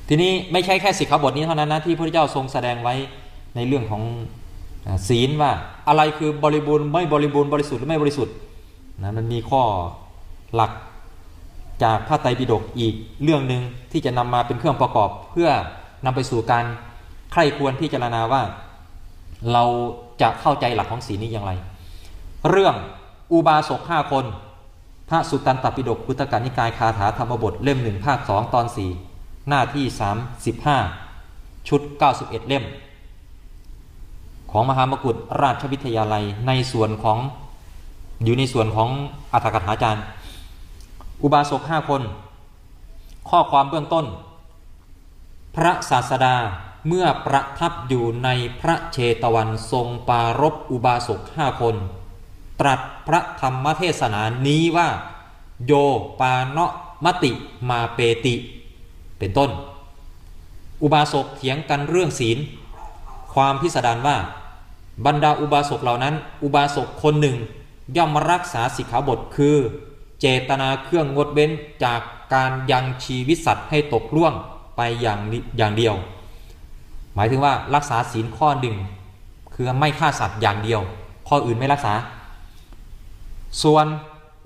ทีนี้ไม่ใช่แค่สิกขาบทนี้เท่านั้นนะที่พระเจ้าทรงแสดงไว้ในเรื่องของศีลว่าอะไรคือบริบูรณ์ไม่บริบูรณ์บริสุทธิ์หรือไม่บริสุทธิ์นะมันมีข้อหลักจากพระไตรปิฎกอีกเรื่องหนึ่งที่จะนำมาเป็นเครื่องประกอบเพื่อ นำไปสู่การใครควรพิจารณาว่า เราจะเข้าใจหลักของศีลนี้อย่างไร เรื่องอุบาสกห้าคน พระสุตตันตปิฎกพุทธกานิกายคาถาธรรมบทเล่มหนึ่งภาคสองตอนสี่หน้าที่สามสิบห้าชุดเก้าสิบเอ็ดเล่ม ของมหามกุฏราชวิทยาลัยในส่วนของอยู่ในส่วนของอัฏฐกถาจารย์ อุบาสกห้าคน ข้อความเบื้องต้น พระศาสดาเมื่อประทับอยู่ในพระเชตวันทรงปารบอุบาสกห้าคน ตรัสพระธรรมเทศนานี้ว่า โยปาเนะมติมาเปติ เป็นต้น อุบาสกเถียงกันเรื่องศีล ความพิสดารว่า บรรดาอุบาสกเหล่านั้น อุบาสกคนหนึ่ง ย่อมรักษาสิกขาบทคือ เจตนาเครื่องงดเว้นจากการยังชีวิตสัตว์ให้ตกล่วง ไปอย่างอย่างเดียว หมายถึงว่ารักษาศีลข้อหนึ่งคือไม่ฆ่าสัตว์อย่างเดียว ข้ออื่นไม่รักษา ส่วน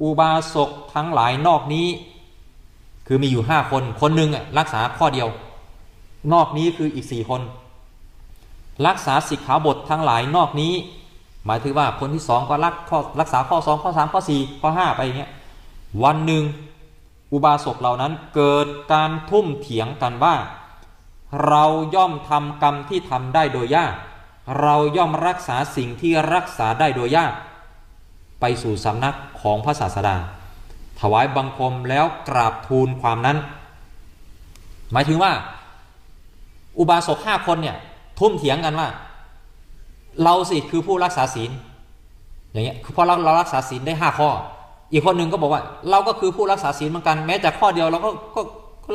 อุบาสกทั้งหลายนอกนี้ คือมีอยู่ห้าคนคนหนึ่งรักษาข้อเดียว นอกนี้คืออีกสี่คน รักษาสิกขาบททั้งหลายนอกนี้ หมายถึงว่าคนที่สองก็รักข้อรักษาข้อสองข้อสามข้อสี่ข้อห้าไปอย่างเงี้ยวันหนึ่ง อุบาสกเหล่านั้นเกิดการทุ่มเถียงกันว่า เราย่อมทำกรรมที่ทำได้โดยยาก เราย่อมรักษาสิ่งที่รักษาได้โดยยาก ไปสู่สำนักของพระศาสดา ถวายบังคมแล้วกราบทูลความนั้น หมายถึงว่า อุบาสกห้าคนเนี่ยทุ่มเถียงกันว่า เราสิคือผู้รักษาศีลอย่างเงี้ยคือพอเราเรารักษาศีลได้ห้าข้อ อีกคนหนึ่งก็บอกว่าเราก็คือผู้รักษาศีลเหมือนกันแม้แต่ข้อเดียวเราก็ก็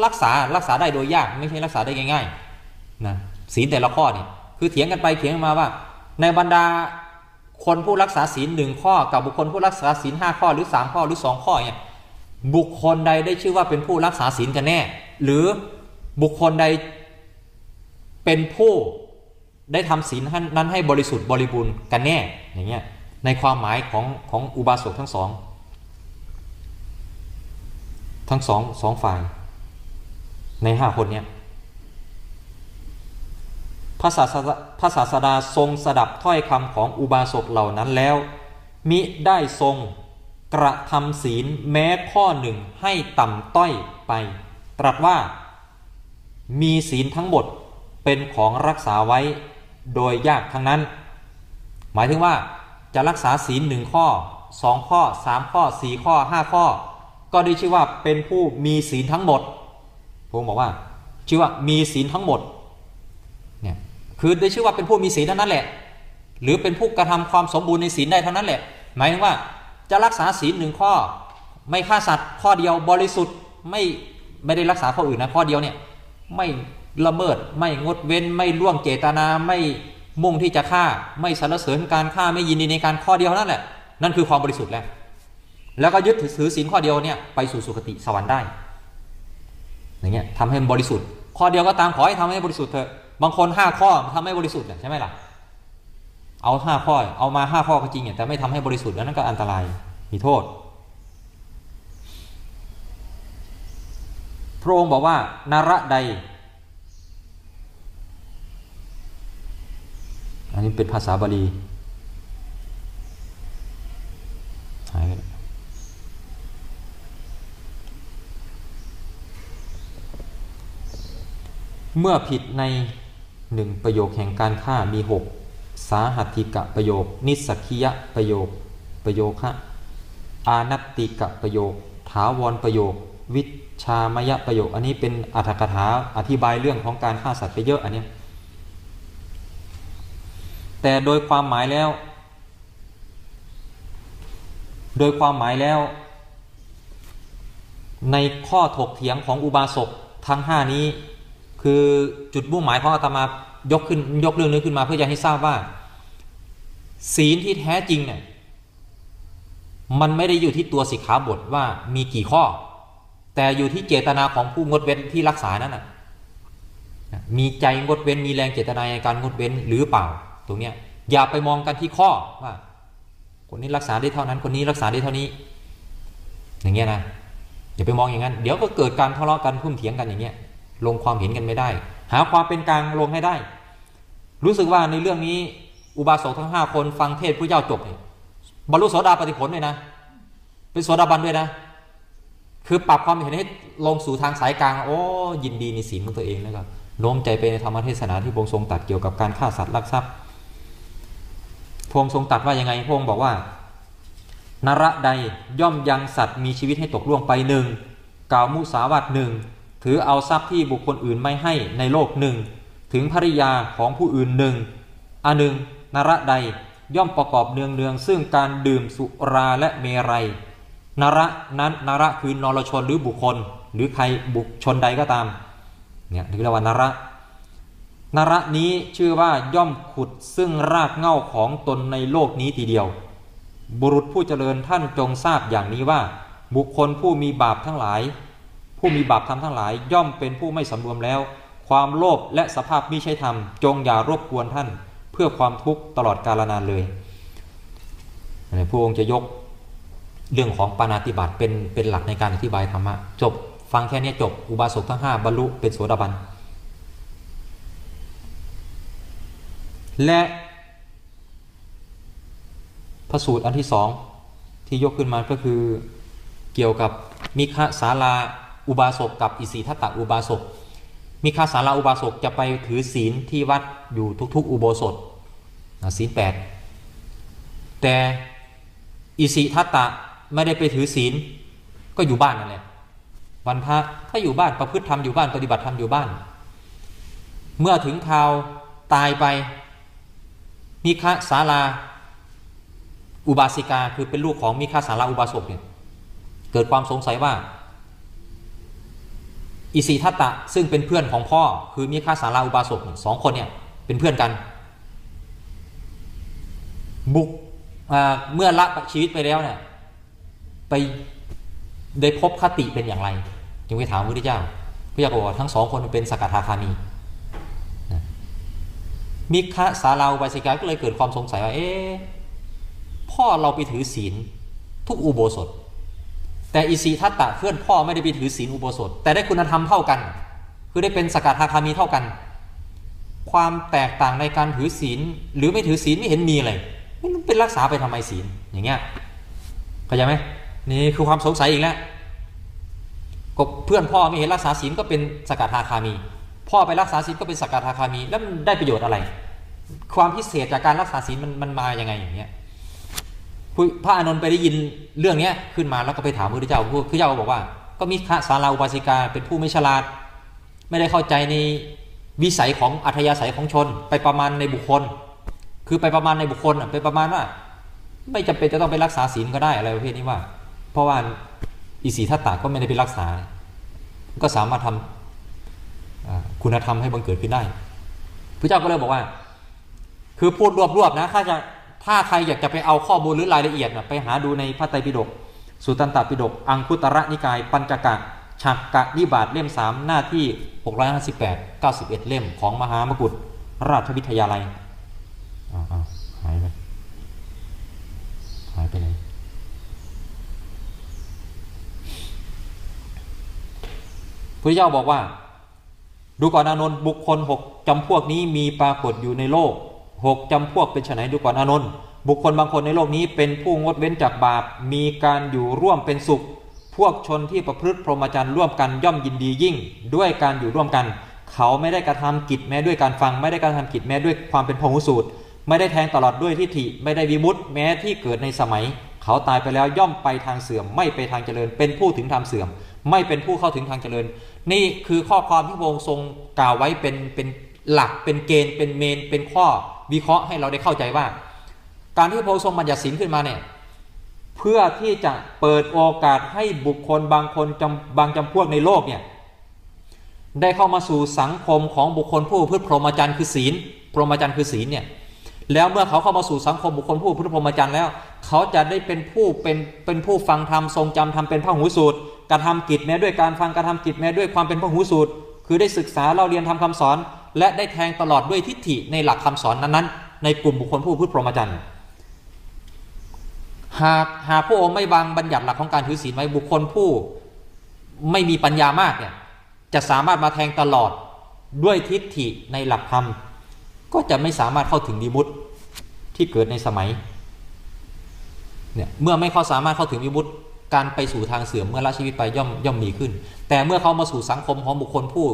รักษารักษาได้โดยยากไม่ใช่รักษาได้ง่ายๆนะศีลแต่ละข้อเนี่ยคือเถียงกันไปเถียงกันมาว่า ในบรรดาคนผู้รักษาศีลหนึ่งข้อกับบุคคลผู้รักษาศีลห้าข้อหรือสามข้อหรือสองข้อเนี่ยบุคคลใดได้ชื่อว่าเป็นผู้รักษาศีลกันแน่ หรือบุคคลใดเป็นผู้ได้ทำศีลนั้นให้บริสุทธิ์บริบูรณ์กันแน่อย่างเงี้ยในความหมายของของอุบาสกทั้งสอง ทั้งสองสองฝ่าย ในห้าคนเนี้ยพระศาสดาพระศาสดาทรงสดับถ้อยคำของอุบาสกเหล่านั้นแล้ว มิได้ทรงกระทำศีลแม้ข้อหนึ่งให้ต่ำต้อยไป ตรัสว่า มีศีลทั้งหมดเป็นของรักษาไว้โดยยากทั้งนั้น หมายถึงว่าจะรักษาศีลหนึ่งข้อสองข้อสามข้อสี่ข้อห้าข้อ ก็ได้ชื่อว่าเป็นผู้มีศีลทั้งหมดผมบอกว่า ชื่อว่ามีศีลทั้งหมดเนี่ยคือได้ชื่อว่าเป็นผู้มีศีลเท่านั้นแหละ หรือเป็นผู้กระทำความสมบูรณ์ในศีลได้เท่านั้นแหละ หมายถึงว่าจะรักษาศีลหนึ่งข้อ ไม่ฆ่าสัตว์ข้อเดียวบริสุทธิ์ไม่ไม่ได้รักษาข้ออื่นนะข้อเดียวเนี่ยไม่ละเมิดไม่งดเว้นไม่ล่วงเจตนาไม่มุ่งที่จะฆ่าไม่สรรเสริญการฆ่าไม่ยินดีในการข้อเดียวนั่นแหละ นั่นคือความบริสุทธิ์แล้ว แล้วก็ยึดถือศีลข้อเดียวเนี่ยไปสู่สุคติสวรรค์ได้อย่างเงี้ยทำให้บริสุทธิ์ ข้อเดียวก็ตามขอให้ทำให้บริสุทธิ์เถอะบางคนห้าข้อทำให้บริสุทธิ์ใช่ไหมล่ะเอาห้าข้อเอามาห้าข้อก็จริงแต่ไม่ทำให้บริสุทธิ์แล้วนั่นก็อันตรายมีโทษ พระองค์บอกว่านาระใด อันนี้เป็นภาษาบาลีหายไป เมื่อผิดในหนึ่งประโยคแห่งการฆ่ามีหกสาหัติกะประโยค นิสกิยะประโยค ประโยคะอานัตติกะประโยค ถาวรประโยค วิชามยะประโยค อันนี้เป็นอัธกถาอธิบายเรื่องของการฆ่าสัตว์ไปเยอะอันนี้แต่โดยความหมายแล้ว โดยความหมายแล้ว ในข้อถกเถียงของอุบาสกทั้งห้านี้ คือจุดมุ่งหมายของอาตมายกขึ้นยกเรื่องนี้ขึ้นมาเพื่อจะให้ทราบว่า ศีลที่แท้จริงเนี่ยมันไม่ได้อยู่ที่ตัวสิกขาบทว่ามีกี่ข้อ แต่อยู่ที่เจตนาของผู้งดเว้นที่รักษานั้นน่ะมีใจงดเว้นมีแรงเจตนาในการงดเว้นหรือเปล่า ตรงเนี้ยอย่าไปมองกันที่ข้อว่า คนนี้รักษาได้เท่านั้น คนนี้รักษาได้เท่านี้ อย่างเงี้ยนะอย่าไปมองอย่างนั้น เดี๋ยวก็เกิดการทะเลาะกันพุ่มเถียงกันอย่างเงี้ย ลงความเห็นกันไม่ได้ หาความเป็นกลางลงให้ได้ รู้สึกว่าในเรื่องนี้อุบาสกทั้งห้าคนฟังเทศพระเจ้าจบบรรลุโสดาปฏิผลเลยนะ เป็นโสดาบันด้วยนะ คือปรับความเห็นให้ลงสู่ทางสายกลาง โอ้ยินดีในศีลของตัวเองนะครับโน้มใจไปในธรรมเทศนาที่พระองค์ทรงตัดเกี่ยวกับการฆ่าสัตว์ลักทรัพย์พระองค์ทรงตัดว่ายังไงพระองค์บอกว่านระใดย่อมยังสัตว์มีชีวิตให้ตกล่วงไปหนึ่งกล่าวมุสาวาทหนึ่ง ถือเอาทรัพย์ที่บุคคลอื่นไม่ให้ในโลกหนึ่ง ถึงภริยาของผู้อื่นหนึ่งอันหนึ่งนระใดย่อมประกอบเนืองเนืองซึ่งการดื่มสุราและเมรัยนระนั้นนระคือนรชนหรือบุคคล หรือใครบุคชนใดก็ตามเนี่ยเรียกว่านระนระนี้ชื่อว่าย่อมขุดซึ่งรากเง่าของตนในโลกนี้ทีเดียว บุรุษผู้เจริญท่านจงทราบอย่างนี้ว่า บุคคลผู้มีบาปทั้งหลาย ผู้มีบาปทำทั้งหลายย่อมเป็นผู้ไม่สำรวมแล้ว ความโลภและสภาพมิใช่ธรรม จงอย่ารบกวนท่าน เพื่อความทุกข์ตลอดกาลนานเลยพระองค์จะยกเรื่องของปานาติบาตเป็นเป็นหลักในการอธิบายธรรมะจบฟังแค่นี้จบอุบาสกทั้งห้าบรรลุเป็นโสดาบัน และพระสูตรอันที่สองที่ยกขึ้นมาก็คือเกี่ยวกับมิฆสาลา อุบาสกกับอิสิทัตตอุบาสกมิฆสาลาอุบาสกจะไปถือศีลที่วัดอยู่ทุกๆ อุโบสถศีลแปดแต่อิสิทัตตะไม่ได้ไปถือศีลก็อยู่บ้านนั่นแหละวันพระถ้าอยู่บ้านประพฤติธรรมอยู่บ้านปฏิบัติธรรมอยู่บ้าน เมื่อถึงคราวตายไปมิฆสาลาอุบาสิกาคือเป็นลูกของมิฆสาลาอุบาสกเนี่ยเกิดความสงสัยว่า อิสิทัตตะซึ่งเป็นเพื่อนของพ่อคือมีคาสาราอุบาสกสองคนเนี่ยเป็นเพื่อนกัน บุกเมื่อละชีวิตไปแล้วเนี่ยไปได้พบคติเป็นอย่างไรจึงไปถามพระพุทธเจ้าพระเจ้าบอกว่าทั้งสองคนเป็นสกทาคามีมิคะสาราอุบาสิกาก็เลยเกิดความสงสัยว่าเอ๊พ่อเราไปถือศีลทุกอุโบสถ แต่อิสิทัตตะเพื่อนพ่อไม่ได้ไปถือศีลอุโบสถ แต่ได้คุณธรรมเท่ากัน คือได้เป็นสกทาคามีเท่ากัน ความแตกต่างในการถือศีลหรือไม่ถือศีลไม่เห็นมีอะไรมันเป็นรักษาไปทำไมศีลอย่างเงี้ยเข้าใจไหมนี่คือความสงสัยอีกแล้วก็เพื่อนพ่อไม่เห็นรักษาศีลก็เป็นสกทาคามี พ่อไปรักษาศีลก็เป็นสกทาคามี แล้วมันได้ประโยชน์อะไร ความพิเศษจากการรักษาศีลมันมันมาอย่างไงอย่างเงี้ย พระอานนท์ไปได้ยินเรื่องนี้ขึ้นมาแล้วก็ไปถามพระพุทธเจ้าพระพุทธเจ้าบอกว่า ก็มีพระสาราอุบาสิกาเป็นผู้ไม่ฉลาด ไม่ได้เข้าใจในวิสัยของอัธยาศัยของชน ไปประมาณในบุคคล คือไปประมาณในบุคคลไปประมาณว่า ไม่จำเป็นจะต้องไปรักษาศีลก็ได้อะไรประเภทนี้ว่า เพราะว่าอิสีทัตตาก็ไม่ได้ไปรักษา ก็สามารถทำคุณธรรมให้บังเกิดขึ้นได้พระเจ้าก็เลยบอกว่า คือพูดรวบๆนะถ้าจะ ถ้าใครอยากจะไปเอาข้อมูลหรือรายละเอียดไปหาดูในพระไตรปิฎกสุตันตปิฎกอังคุตระนิกาย ปัญจกะฉักกะนิบาตเล่มสามหน้าที่ 658 91 เล่มของมหามกุฏราชวิทยาลัยอ้าวหายไปหายไปไหนพระเจ้าบอกว่า ดูก่อนอานนท์บุคคลหกจำพวกนี้มีปรากฏอยู่ในโลก หกจำพวกเป็นไฉนดูก่อนอานนท์บุคคลบางคนในโลกนี้เป็นผู้งดเว้นจากบาป มีการอยู่ร่วมเป็นสุข พวกชนที่ประพฤติพรหมจรรย์ร่วมกันย่อมยินดียิ่ง ด้วยการอยู่ร่วมกัน เขาไม่ได้กระทำกิจแม้ด้วยการฟัง ไม่ได้กระทำกิจแม้ด้วยความเป็นพหุสูตร ไม่ได้แทงตลอดด้วยทิฏฐิ ไม่ได้วิมุตต์แม้ที่เกิดในสมัย เขาตายไปแล้วย่อมไปทางเสื่อม ไม่ไปทางเจริญ เป็นผู้ถึงธรรมเสื่อม ไม่เป็นผู้เข้าถึงทางเจริญ นี่คือข้อความที่พระองค์ทรงกล่าวไว้เป็นเป็นหลักเป็นเกณฑ์เป็นเมนเป็นข้อ วิเคราะห์ให้เราได้เข้าใจว่า การที่พระองค์ทรงบัญญัติศีลขึ้นมาเนี่ยเพื่อที่จะเปิดโอกาสให้บุคคลบางคนจำบางจำพวกในโลกเนี่ยได้เข้ามาสู่สังคมของบุคคลผู้พึ่งพรหมจรรย์คือศีล พรหมจรรย์คือศีลเนี่ยแล้วเมื่อเขาเข้ามาสู่สังคมบุคคลผู้พึ่งพรหมจรรย์แล้ว เขาจะได้เป็นผู้เป็นเป็นผู้ฟังธรรมทรงจำทำเป็นพระหูสูตรกระทำกิจแม้ด้วยการฟังกระทำกิจแม้ด้วยความเป็นพระหูสูตร คือได้ศึกษาเราเรียนทำคำสอน และได้แทงตลอดด้วยทิฏฐิในหลักคำสอนนั้นๆ ในกลุ่มบุคคลผู้พูดพรหมจรรย์หากหากพระองค์ไม่วางบัญญัติหลักของการถือศีลไว้บุคคลผู้ไม่มีปัญญามากเนี่ยจะสามารถมาแทงตลอดด้วยทิฏฐิในหลักธรรม ก็จะไม่สามารถเข้าถึงดีมุตที่เกิดในสมัยเนี่ยเมื่อไม่เขาสามารถเข้าถึงวิมุติการไปสู่ทางเสื่อมเมื่อละชีวิตไปย่อมย่อมมีขึ้น แต่เมื่อเขามาสู่สังคมของบุคคลผู้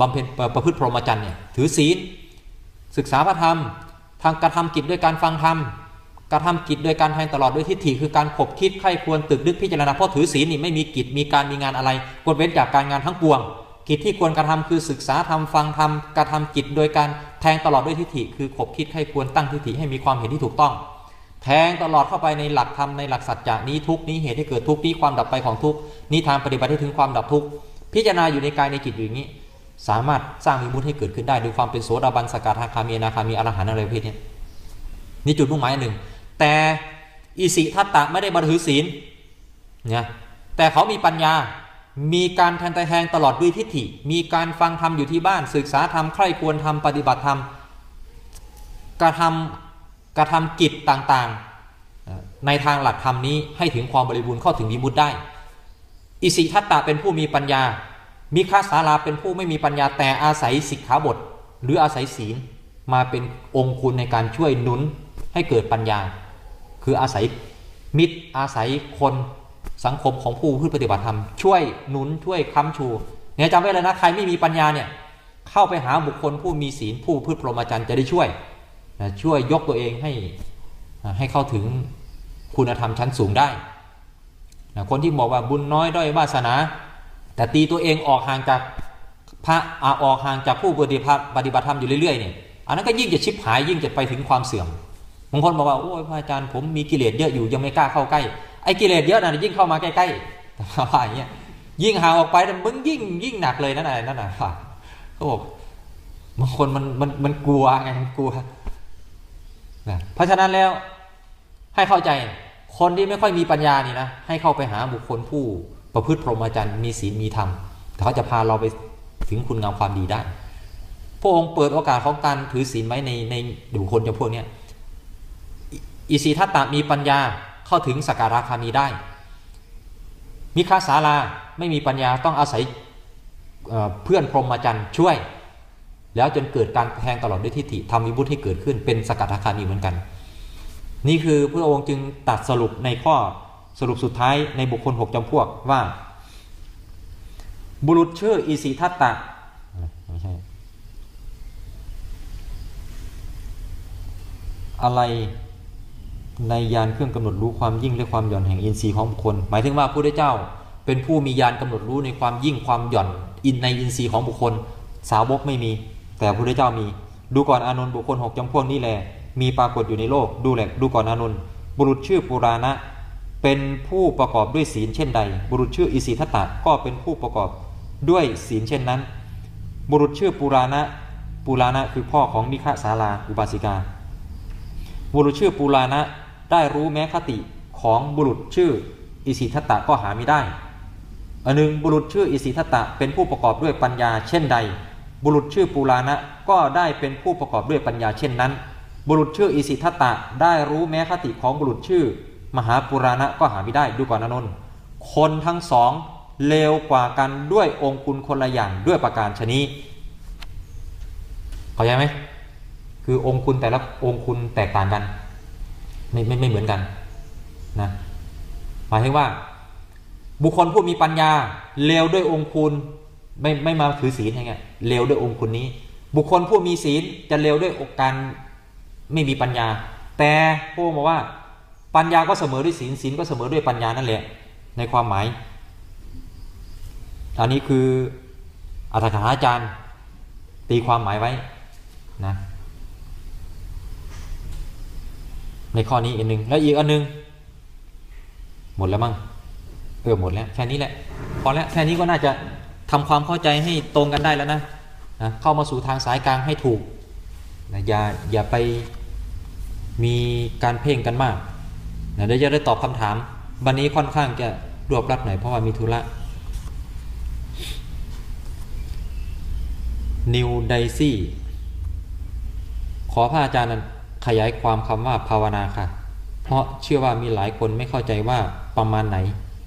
บำเพ็ญประพฤติพรหมจรรย์เนี่ยถือศีลศึกษาพระธรรม ทางกระทำกิจด้วยการฟังธรรมการะทำกิจโดยการแทงตลอดด้วยทิฏฐิคือการขบคิดไข้ควรตึกดึกพิจารณาเพราะถือศีลนี่ไม่มีกิจมีการมีงานอะไรควรเว้นจากการงานทั้งปวง กิจที่ควรกระทำคือศึกษาธรรมฟังธรรมกระทำกิจโดยการแทงตลอดด้วยทิฏฐิคือขบคิดไข้ควรตั้งทิฏฐิให้มีความเห็นที่ถูกต้อง แทงตลอดเข้าไปในหลักธรรมในหลักสัจจะนี้ทุกนี้เหตุให้เกิดทุกนี้ความดับไปของทุกนี้ทางปฏิบัติให้ถึงความดับทุกพิจารณาอยู่ในกายในจิตอยู่อย่างนี้ สามารถสร้างวิมุตให้เกิดขึ้นได้ด้วยความเป็นโสดาบันสกทาคามีนาคามีอรหันต์อะไรประเภทนี้นี่จุดมุ่งหมายหนึ่ง แต่อิสิทัตตะไม่ได้บรรลุศีลเนี่ยแต่เขามีปัญญา มีการแทนแทงตลอดด้วยทิฏฐิ มีการฟังธรรมอยู่ที่บ้าน ศึกษาธรรมใคร่ควรทำปฏิบัติธรรมกระทำกระทำกิจต่างๆ ในทางหลักธรรมนี้ให้ถึงความบริบูรณ์เข้าถึงวิมุตได้ อิสิทัตตะเป็นผู้มีปัญญา มีคาสาลาเป็นผู้ไม่มีปัญญาแต่อาศัยสิกขาบท หรืออาศัยศีลมาเป็นองค์คุณในการช่วยหนุนให้เกิดปัญญา คืออาศัยมิตรอาศัยคนสังคมของผู้ผู้ปฏิบัติธรรมช่วยหนุนช่วยค้ำชูเนี่ยจำไว้เลยนะใครไม่มีปัญญาเนี่ยเข้าไปหาบุคคลผู้มีศีลผู้พืชพรหมจรรย์จะได้ช่วยนะช่วยยกตัวเองให้ให้เข้าถึงคุณธรรมชั้นสูงได้นะคนที่บอกว่าบุญน้อยด้อยวาสนา แต่ตีตัวเองออกห่างจากพระอาออกห่างจากผู้ปฏิบัติปฏิบัติธรรมอยู่เรื่อยๆเนี่ยอันนั้นก็ยิ่งจะชิบหายยิ่งจะไปถึงความเสื่อมบางคนบอกว่าโอ้ยพระอาจารย์ผมมีกิเลสเยอะอยู่ยังไม่กล้าเข้าใกล้ไอ้กิเลสเยอะนะยิ่งเข้ามาใกล้ๆแต่ว่าอย่างเงี้ยยิ่งห่างออกไปมึงยิ่งยิ่งหนักเลยนั่นอะไรนั่นน่ะเขาบอกบางคนมันมันมันกลัวไงมันกลัวนะเพราะฉะนั้นแล้วให้เข้าใจคนที่ไม่ค่อยมีปัญญานี่นะให้เข้าไปหาบุคคลผู้ ประพฤติพรหมจรรย์มีศีลมีธรรมแต่เขาจะพาเราไปถึงคุณงามความดีได้ พระองค์เปิดโอกาสของการถือศีลไว้ในในบุคคลจำพวกนี้อิสีทัตตามีปัญญาเข้าถึงสการาคามีได้ มิคาสาลาไม่มีปัญญาต้องอาศัยเพื่อนพรหมจรรย์ช่วย แล้วจนเกิดการแทงตลอดด้วยทิฏฐิทำวิบุตให้เกิดขึ้นเป็นสกัดราคามีเหมือนกัน นี่คือพระองค์จึงตัดสรุปในข้อ สรุปสุดท้ายในบุคคลหกจำพวกว่า บุรุษชื่ออิสิทัตตะไม่ใช่อะไรในยานเครื่องกำหนดรู้ความยิ่งและความหย่อนแห่งอินทรีย์ของบุคคล หมายถึงว่าพระพุทธเจ้า เป็นผู้มียานกำหนดรู้ในความยิ่งความหย่อนอินในอินทรีย์ของบุคคล สาวกไม่มี แต่พระพุทธเจ้ามี ดูก่อนอานนท์บุคคลหกจำพวกนี้แหละมีปรากฏอยู่ในโลก ดูแหละดูก่อนอานนท์บุรุษชื่อปุราณะ เป็นผู้ประกอบด้วยศีลเช่นใด บุรุษชื่ออิสิทัตตะก็เป็นผู้ประกอบด้วยศีลเช่นนั้น บุรุษชื่อปุราณะปุราณะคือพ่อของนิฆสาลาอุบาสิกา บุรุษชื่อปุราณะได้รู้แม้คติของบุรุษชื่ออิสิทัตตะก็หาไม่ได้อันหนึ่งบุรุษชื่ออิสิทัตตะเป็นผู้ประกอบด้วยปัญญาเช่นใด บุรุษชื่อปูราณะก็ได้เป็นผู้ประกอบด้วยปัญญาเช่นนั้น บุรุษชื่ออิสิทัตตะได้รู้แม้คติของบุรุษชื่อ มหาปุราณะก็หาไม่ได้ดูก่อนอนนท์คนทั้งสองเลวกว่ากันด้วยองคุณคนละอย่างด้วยประการชนีเข้าใจไหมคือองคุณแต่ละองคุณแตกต่างกัน ไม่ไม่ไม่เหมือนกันนะหมายถึงว่า บุคคลผู้มีปัญญาเลวด้วยองคุณไม่ไม่มาถือศีลอย่างเงี้ยเลวด้วยองคุณนี้ บุคคลผู้มีศีลจะเลวด้วยการไม่มีปัญญา แต่พวกบอกว่า ปัญญาก็เสมอด้วยศีลศีลก็เสมอด้วยปัญญานั่นแหละในความหมาย อันนี้คืออัตถกถาอาจารย์ตีความหมายไว้นะในข้อนี้อันหนึ่งแล้วอีกอันหนึ่งหมดแล้วมั้งเออหมดแล้วแค่นี้แหละพอแล้วแค่นี้ก็น่าจะทำความเข้าใจให้ตรงกันได้แล้วนะนะเข้ามาสู่ทางสายกลางให้ถูกนะอย่าอย่าไปมีการเพ่งกันมาก นะเดี๋ยวจะได้ตอบคำถาม วันนี้ค่อนข้างจะรวบรัดหน่อยเพราะว่ามีธุระนิวไดซี่ขอพระอาจารย์ขยายความคำว่าภาวนาค่ะ เพราะเชื่อว่ามีหลายคนไม่เข้าใจว่าประมาณไหน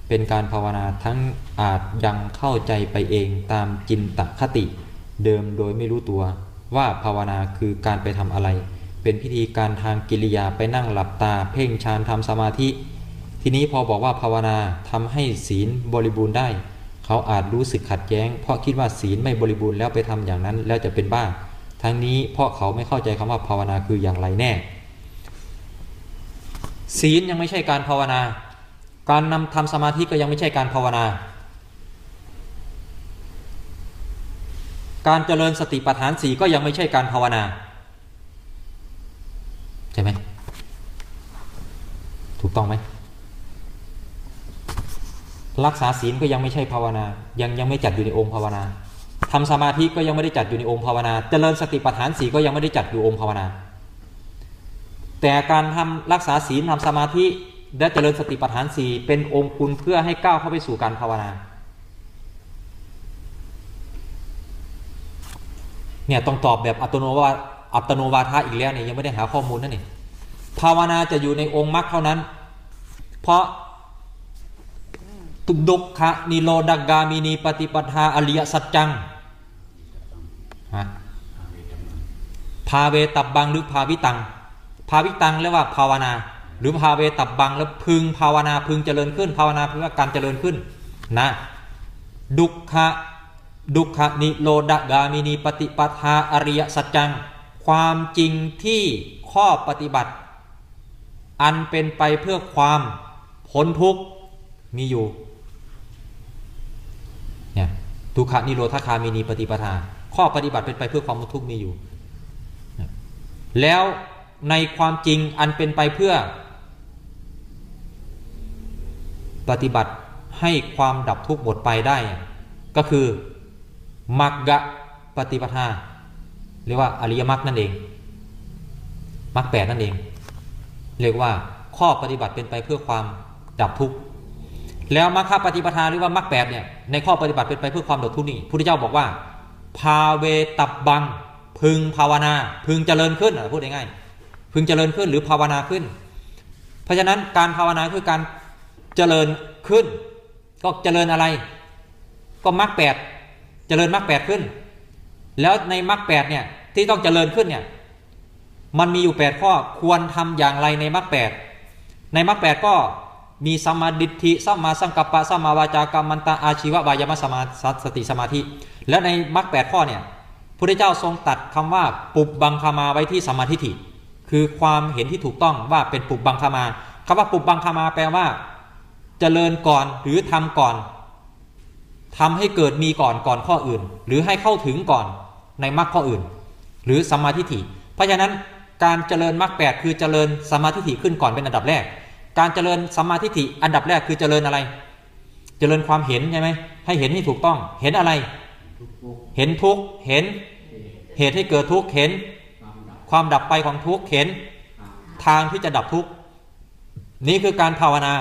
เป็นการภาวนาทั้งอาจยังเข้าใจไปเองตามจินตคติ เดิมโดยไม่รู้ตัวว่าภาวนาคือการไปทำอะไร เป็นพิธีการทางกิริยาไปนั่งหลับตา เพ่งฌานทำสมาธิ ทีนี้พอบอกว่าภาวนาทำให้ศีลบริบูรณ์ได้ เขาอาจรู้สึกขัดแย้ง เพราะคิดว่าศีลไม่บริบูรณ์แล้วไปทำอย่างนั้นแล้วจะเป็นบ้า ทั้งนี้เพราะเขาไม่เข้าใจคำว่าภาวนาคืออย่างไรแน่ ศีลยังไม่ใช่การภาวนา การนำทำสมาธิก็ยังไม่ใช่การภาวนาการเจริญสติปัฏฐานสีก็ยังไม่ใช่การภาวนาใช่ไหมถูก ต้องไหมรักษาศีลก็ยังไม่ใช่ภาวนา ยังยังไม่จัดอยู่ในองค์ภาวนาทำสมาธิก็ยังไม่ได้จัดอยู่ในองค์ภาวนา เจริญสติปัฏฐานสีก็ยังไม่ได้จัดอยู่องค์ภาวนา แต่การทำรักษาศีลทำสมาธิและเจริญสติปัฏฐานสีเป็นองค์คุณเพื่อให้ก้าวเข้าไปสู่การภาวนาเนี่ยต้องตอบแบบอัตโนวาอัตโนวาทะอีกแล้วเนี่ยยังไม่ได้หาข้อมูลนั่นเองภาวนาจะอยู่ในองค์มรรคเท่านั้น เพราะตุดุขะนิโรดกามินีปฏิปทาอริยสัจจังพาเวตับบังหรือภาวิตังภาวิตังเรียกว่าภาวนา หรือภาเวตับบังแล้วพึงภาวนาพึงเจริญขึ้น ภาวนาเพื่อการเจริญขึ้นนะดุขะดุขะนิโรดกามินีปฏิปทาอริยสัจจัง ความจริงที่ข้อปฏิบัติ อันเป็นไปเพื่อความ พ้นทุกมีอยู่เนี่ยทุกขานิโรธคามินีปฏิปทา ข้อปฏิบัติเป็นไปเพื่อความทุกข์มีอยู่ แล้วในความจริงอันเป็นไปเพื่อ ปฏิบัติให้ความดับทุกข์หมดไปได้ ก็คือมักกะปฏิปทา เรียกว่าอริยมรรคนั่นเองมรรคแปดนั่นเอง เรียกว่าข้อปฏิบัติเป็นไปเพื่อความ ดับทุกข์แล้วมรรคปฏิปทาหรือว่ามรรคแปดเนี่ยในข้อปฏิบัติเป็นไปเพื่อความดับทุกข์นี่พุทธเจ้าบอกว่า ภาเวตับบัง พึงภาวนา พึงเจริญขึ้นพูดง่ายๆพึงเจริญขึ้นหรือภาวนาขึ้น เพราะฉะนั้นการภาวนาคือการเจริญขึ้น ก็เจริญอะไร ก็มรรคแปดเจริญมรรคแปดขึ้น แล้วในมรรคแปดเนี่ยที่ต้องเจริญขึ้นเนี่ยมันมีอยู่แปดข้อควรทำอย่างไรในมรรคแปดในมรรคแปดก็ มีสัมมาดิฏฐิสัมมาสังกัปปะสัมมาวาจากรรมันตาอาชีวะวายามะสมาสติสมาธิ แล้วในมรรคแปดข้อเนี่ยพระเจ้าทรงตัดคำว่าปุบบังคามาไว้ที่สมาธิฐิคือความเห็นที่ถูกต้องว่าเป็นปุบบังคามาคำว่าปุบบังคามาแปลว่า เจริญก่อนหรือทำก่อนทำให้เกิดมีก่อนก่อนข้ออื่น หรือให้เข้าถึงก่อนในมรรคข้ออื่น หรือสมาธิฐิเพราะฉะนั้นการเจริญมรรคแปดคือเจริญสมาธิฐิขึ้นก่อนเป็นอันดับแรก การเจริญสัมมาธิฏฐิอันดับแรกคือเจริญอะไร เจริญความเห็นใช่ไหมให้เห็นให้ถูกต้องเห็นอะไร เห็นทุกเห็นเหตุให้เกิดทุกเห็น ความดับไปของทุกเห็น ทางที่จะดับทุกนี่คือการภาวนา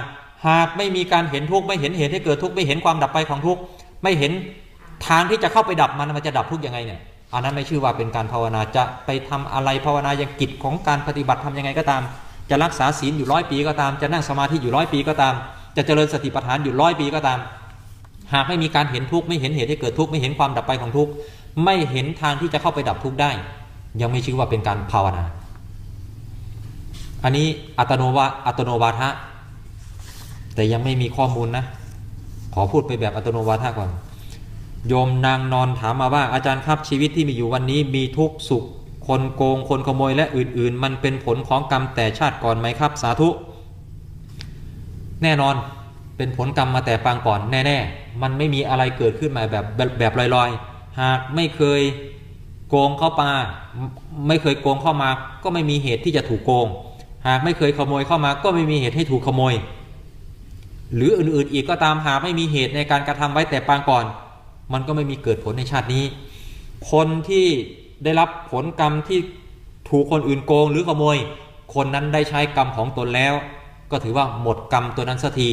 หากไม่มีการเห็นทุกไม่เห็นเหตุให้เกิดทุกไม่เห็นความดับไปของทุกไม่เห็นทางที่จะเข้าไปดับมันมันจะดับทุกยังไงเนี่ยอันนั้นไม่ชื่อว่าเป็นการภาวนาจะไปทำอะไรภาวนาอย่างกิจของการปฏิบัติทำยังไงก็ตาม จะรักษาศีลอยู่ร้อยปีก็ตาม จะนั่งสมาธิอยู่ร้อยปีก็ตาม จะเจริญสติปัฏฐานอยู่ร้อยปีก็ตาม หากไม่มีการเห็นทุกข์ไม่เห็นเหตุให้เกิดทุกข์ไม่เห็นความดับไปของทุกข์ไม่เห็นทางที่จะเข้าไปดับทุกข์ได้ ยังไม่ชื่อว่าเป็นการภาวนา อันนี้อัตโนวาอัตโนวาทะแต่ยังไม่มีข้อมูลนะ ขอพูดไปแบบอัตโนวาทะก่อนโยมนางนอนถามมาว่าอาจารย์ครับชีวิตที่มีอยู่วันนี้มีทุกข์สุข คนโกงคนขโมยและอื่นๆ มันเป็นผลของกรรมแต่ชาติก่อนไหมครับ สาธุ แน่นอนเป็นผลกรรมมาแต่ปางก่อนแน่ๆ มันไม่มีอะไรเกิดขึ้นมาแบบแบบลอยๆ หากไม่เคยโกงเข้ามาไม่เคยโกงเข้ามา ก็ไม่มีเหตุที่จะถูกโกง หากไม่เคยขโมยเข้ามา ก็ไม่มีเหตุให้ถูกขโมย หรืออื่นๆอีกก็ตามหากไม่มีเหตุในการกระทำไว้แต่ปางก่อน มันก็ไม่มีเกิดผลในชาตินี้ คนที่ ได้รับผลกรรมที่ถูกคนอื่นโกงหรือขโมย คนนั้นได้ใช้กรรมของตนแล้ว ก็ถือว่าหมดกรรมตัวนั้นสักที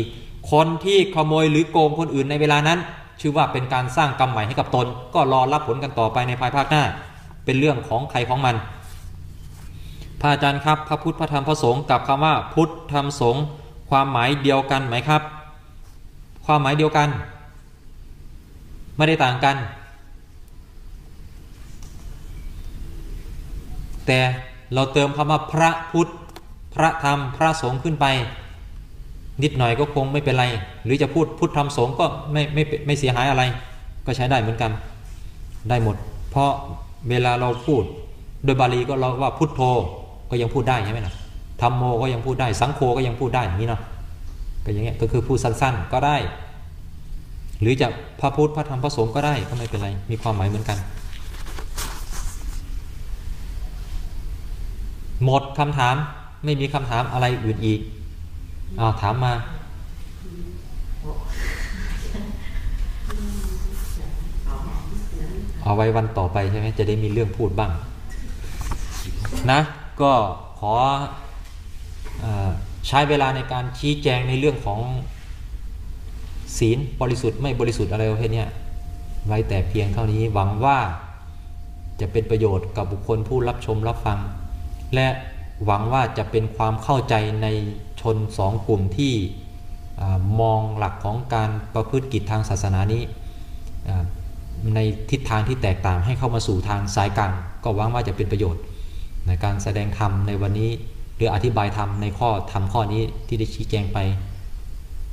คนที่ขโมยหรือโกงคนอื่นในเวลานั้น ชื่อว่าเป็นการสร้างกรรมใหม่ให้กับตน ก็รอรับผลกันต่อไปในภายภาคหน้า เป็นเรื่องของใครของมันพระอาจารย์ครับพระพุทธพระธรรมพระสงฆ์กับคำว่าพุทธธรรมสงฆ์ความหมายเดียวกันไหมครับ ความหมายเดียวกัน ไม่ได้ต่างกัน แต่เราเติมคำว่าพระพุทธ พระธรรม พระสงฆ์ขึ้นไป นิดหน่อยก็คงไม่เป็นไร หรือจะพูดพุทธธรรมสงฆ์ก็ไม่ไม่ไม่เสียหายอะไร ก็ใช้ได้เหมือนกัน ได้หมด เพราะเวลาเราพูด โดยบาลีก็เราว่าพุทโธก็ยังพูดได้ใช่ไหมนะธรรมโมก็ยังพูดได้ สังโฆก็ยังพูดได้อย่างนี้เนาะก็อย่างเงี้ยก็คือพูดสั้นๆก็ได้ หรือจะพระพุทธพระธรรมพระสงฆ์ก็ได้ก็ไม่เป็นไร มีความหมายเหมือนกัน หมดคำถามไม่มีคำถามอะไรอื่นอีกอ่าถามมาเอาไว้วันต่อไปใช่ไหมจะได้มีเรื่องพูดบ้าง นะ ก็ขออใช้เวลาในการชี้แจงในเรื่องของศีลบริสุทธิ์ไม่บริสุทธิ์อะไรประเภทนี้ไว้แต่เพียงเท่านี้หวังว่าจะเป็นประโยชน์กับบุคคลผู้รับชมรับฟัง และหวังว่าจะเป็นความเข้าใจในชนสองกลุ่มที่มองหลักของการประพฤติกิจทางศาสนานี้ ในทิศทางที่แตกต่างให้เข้ามาสู่ทางสายกลางก็หวังว่าจะเป็นประโยชน์ ในการแสดงธรรมในวันนี้ หรืออธิบายธรรมในข้อธรรมข้อนี้ที่ได้ชี้แจงไป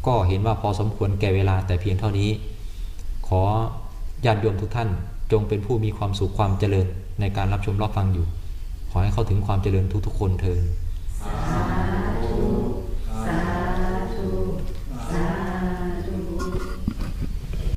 ก็เห็นว่าพอสมควรแก่เวลาแต่เพียงเท่านี้ ขอญาติโยมทุกท่านจงเป็นผู้มีความสุขความเจริญในการรับชมรับฟังอยู่ ขอให้เข้าถึงความเจริญทุกๆคนเทิน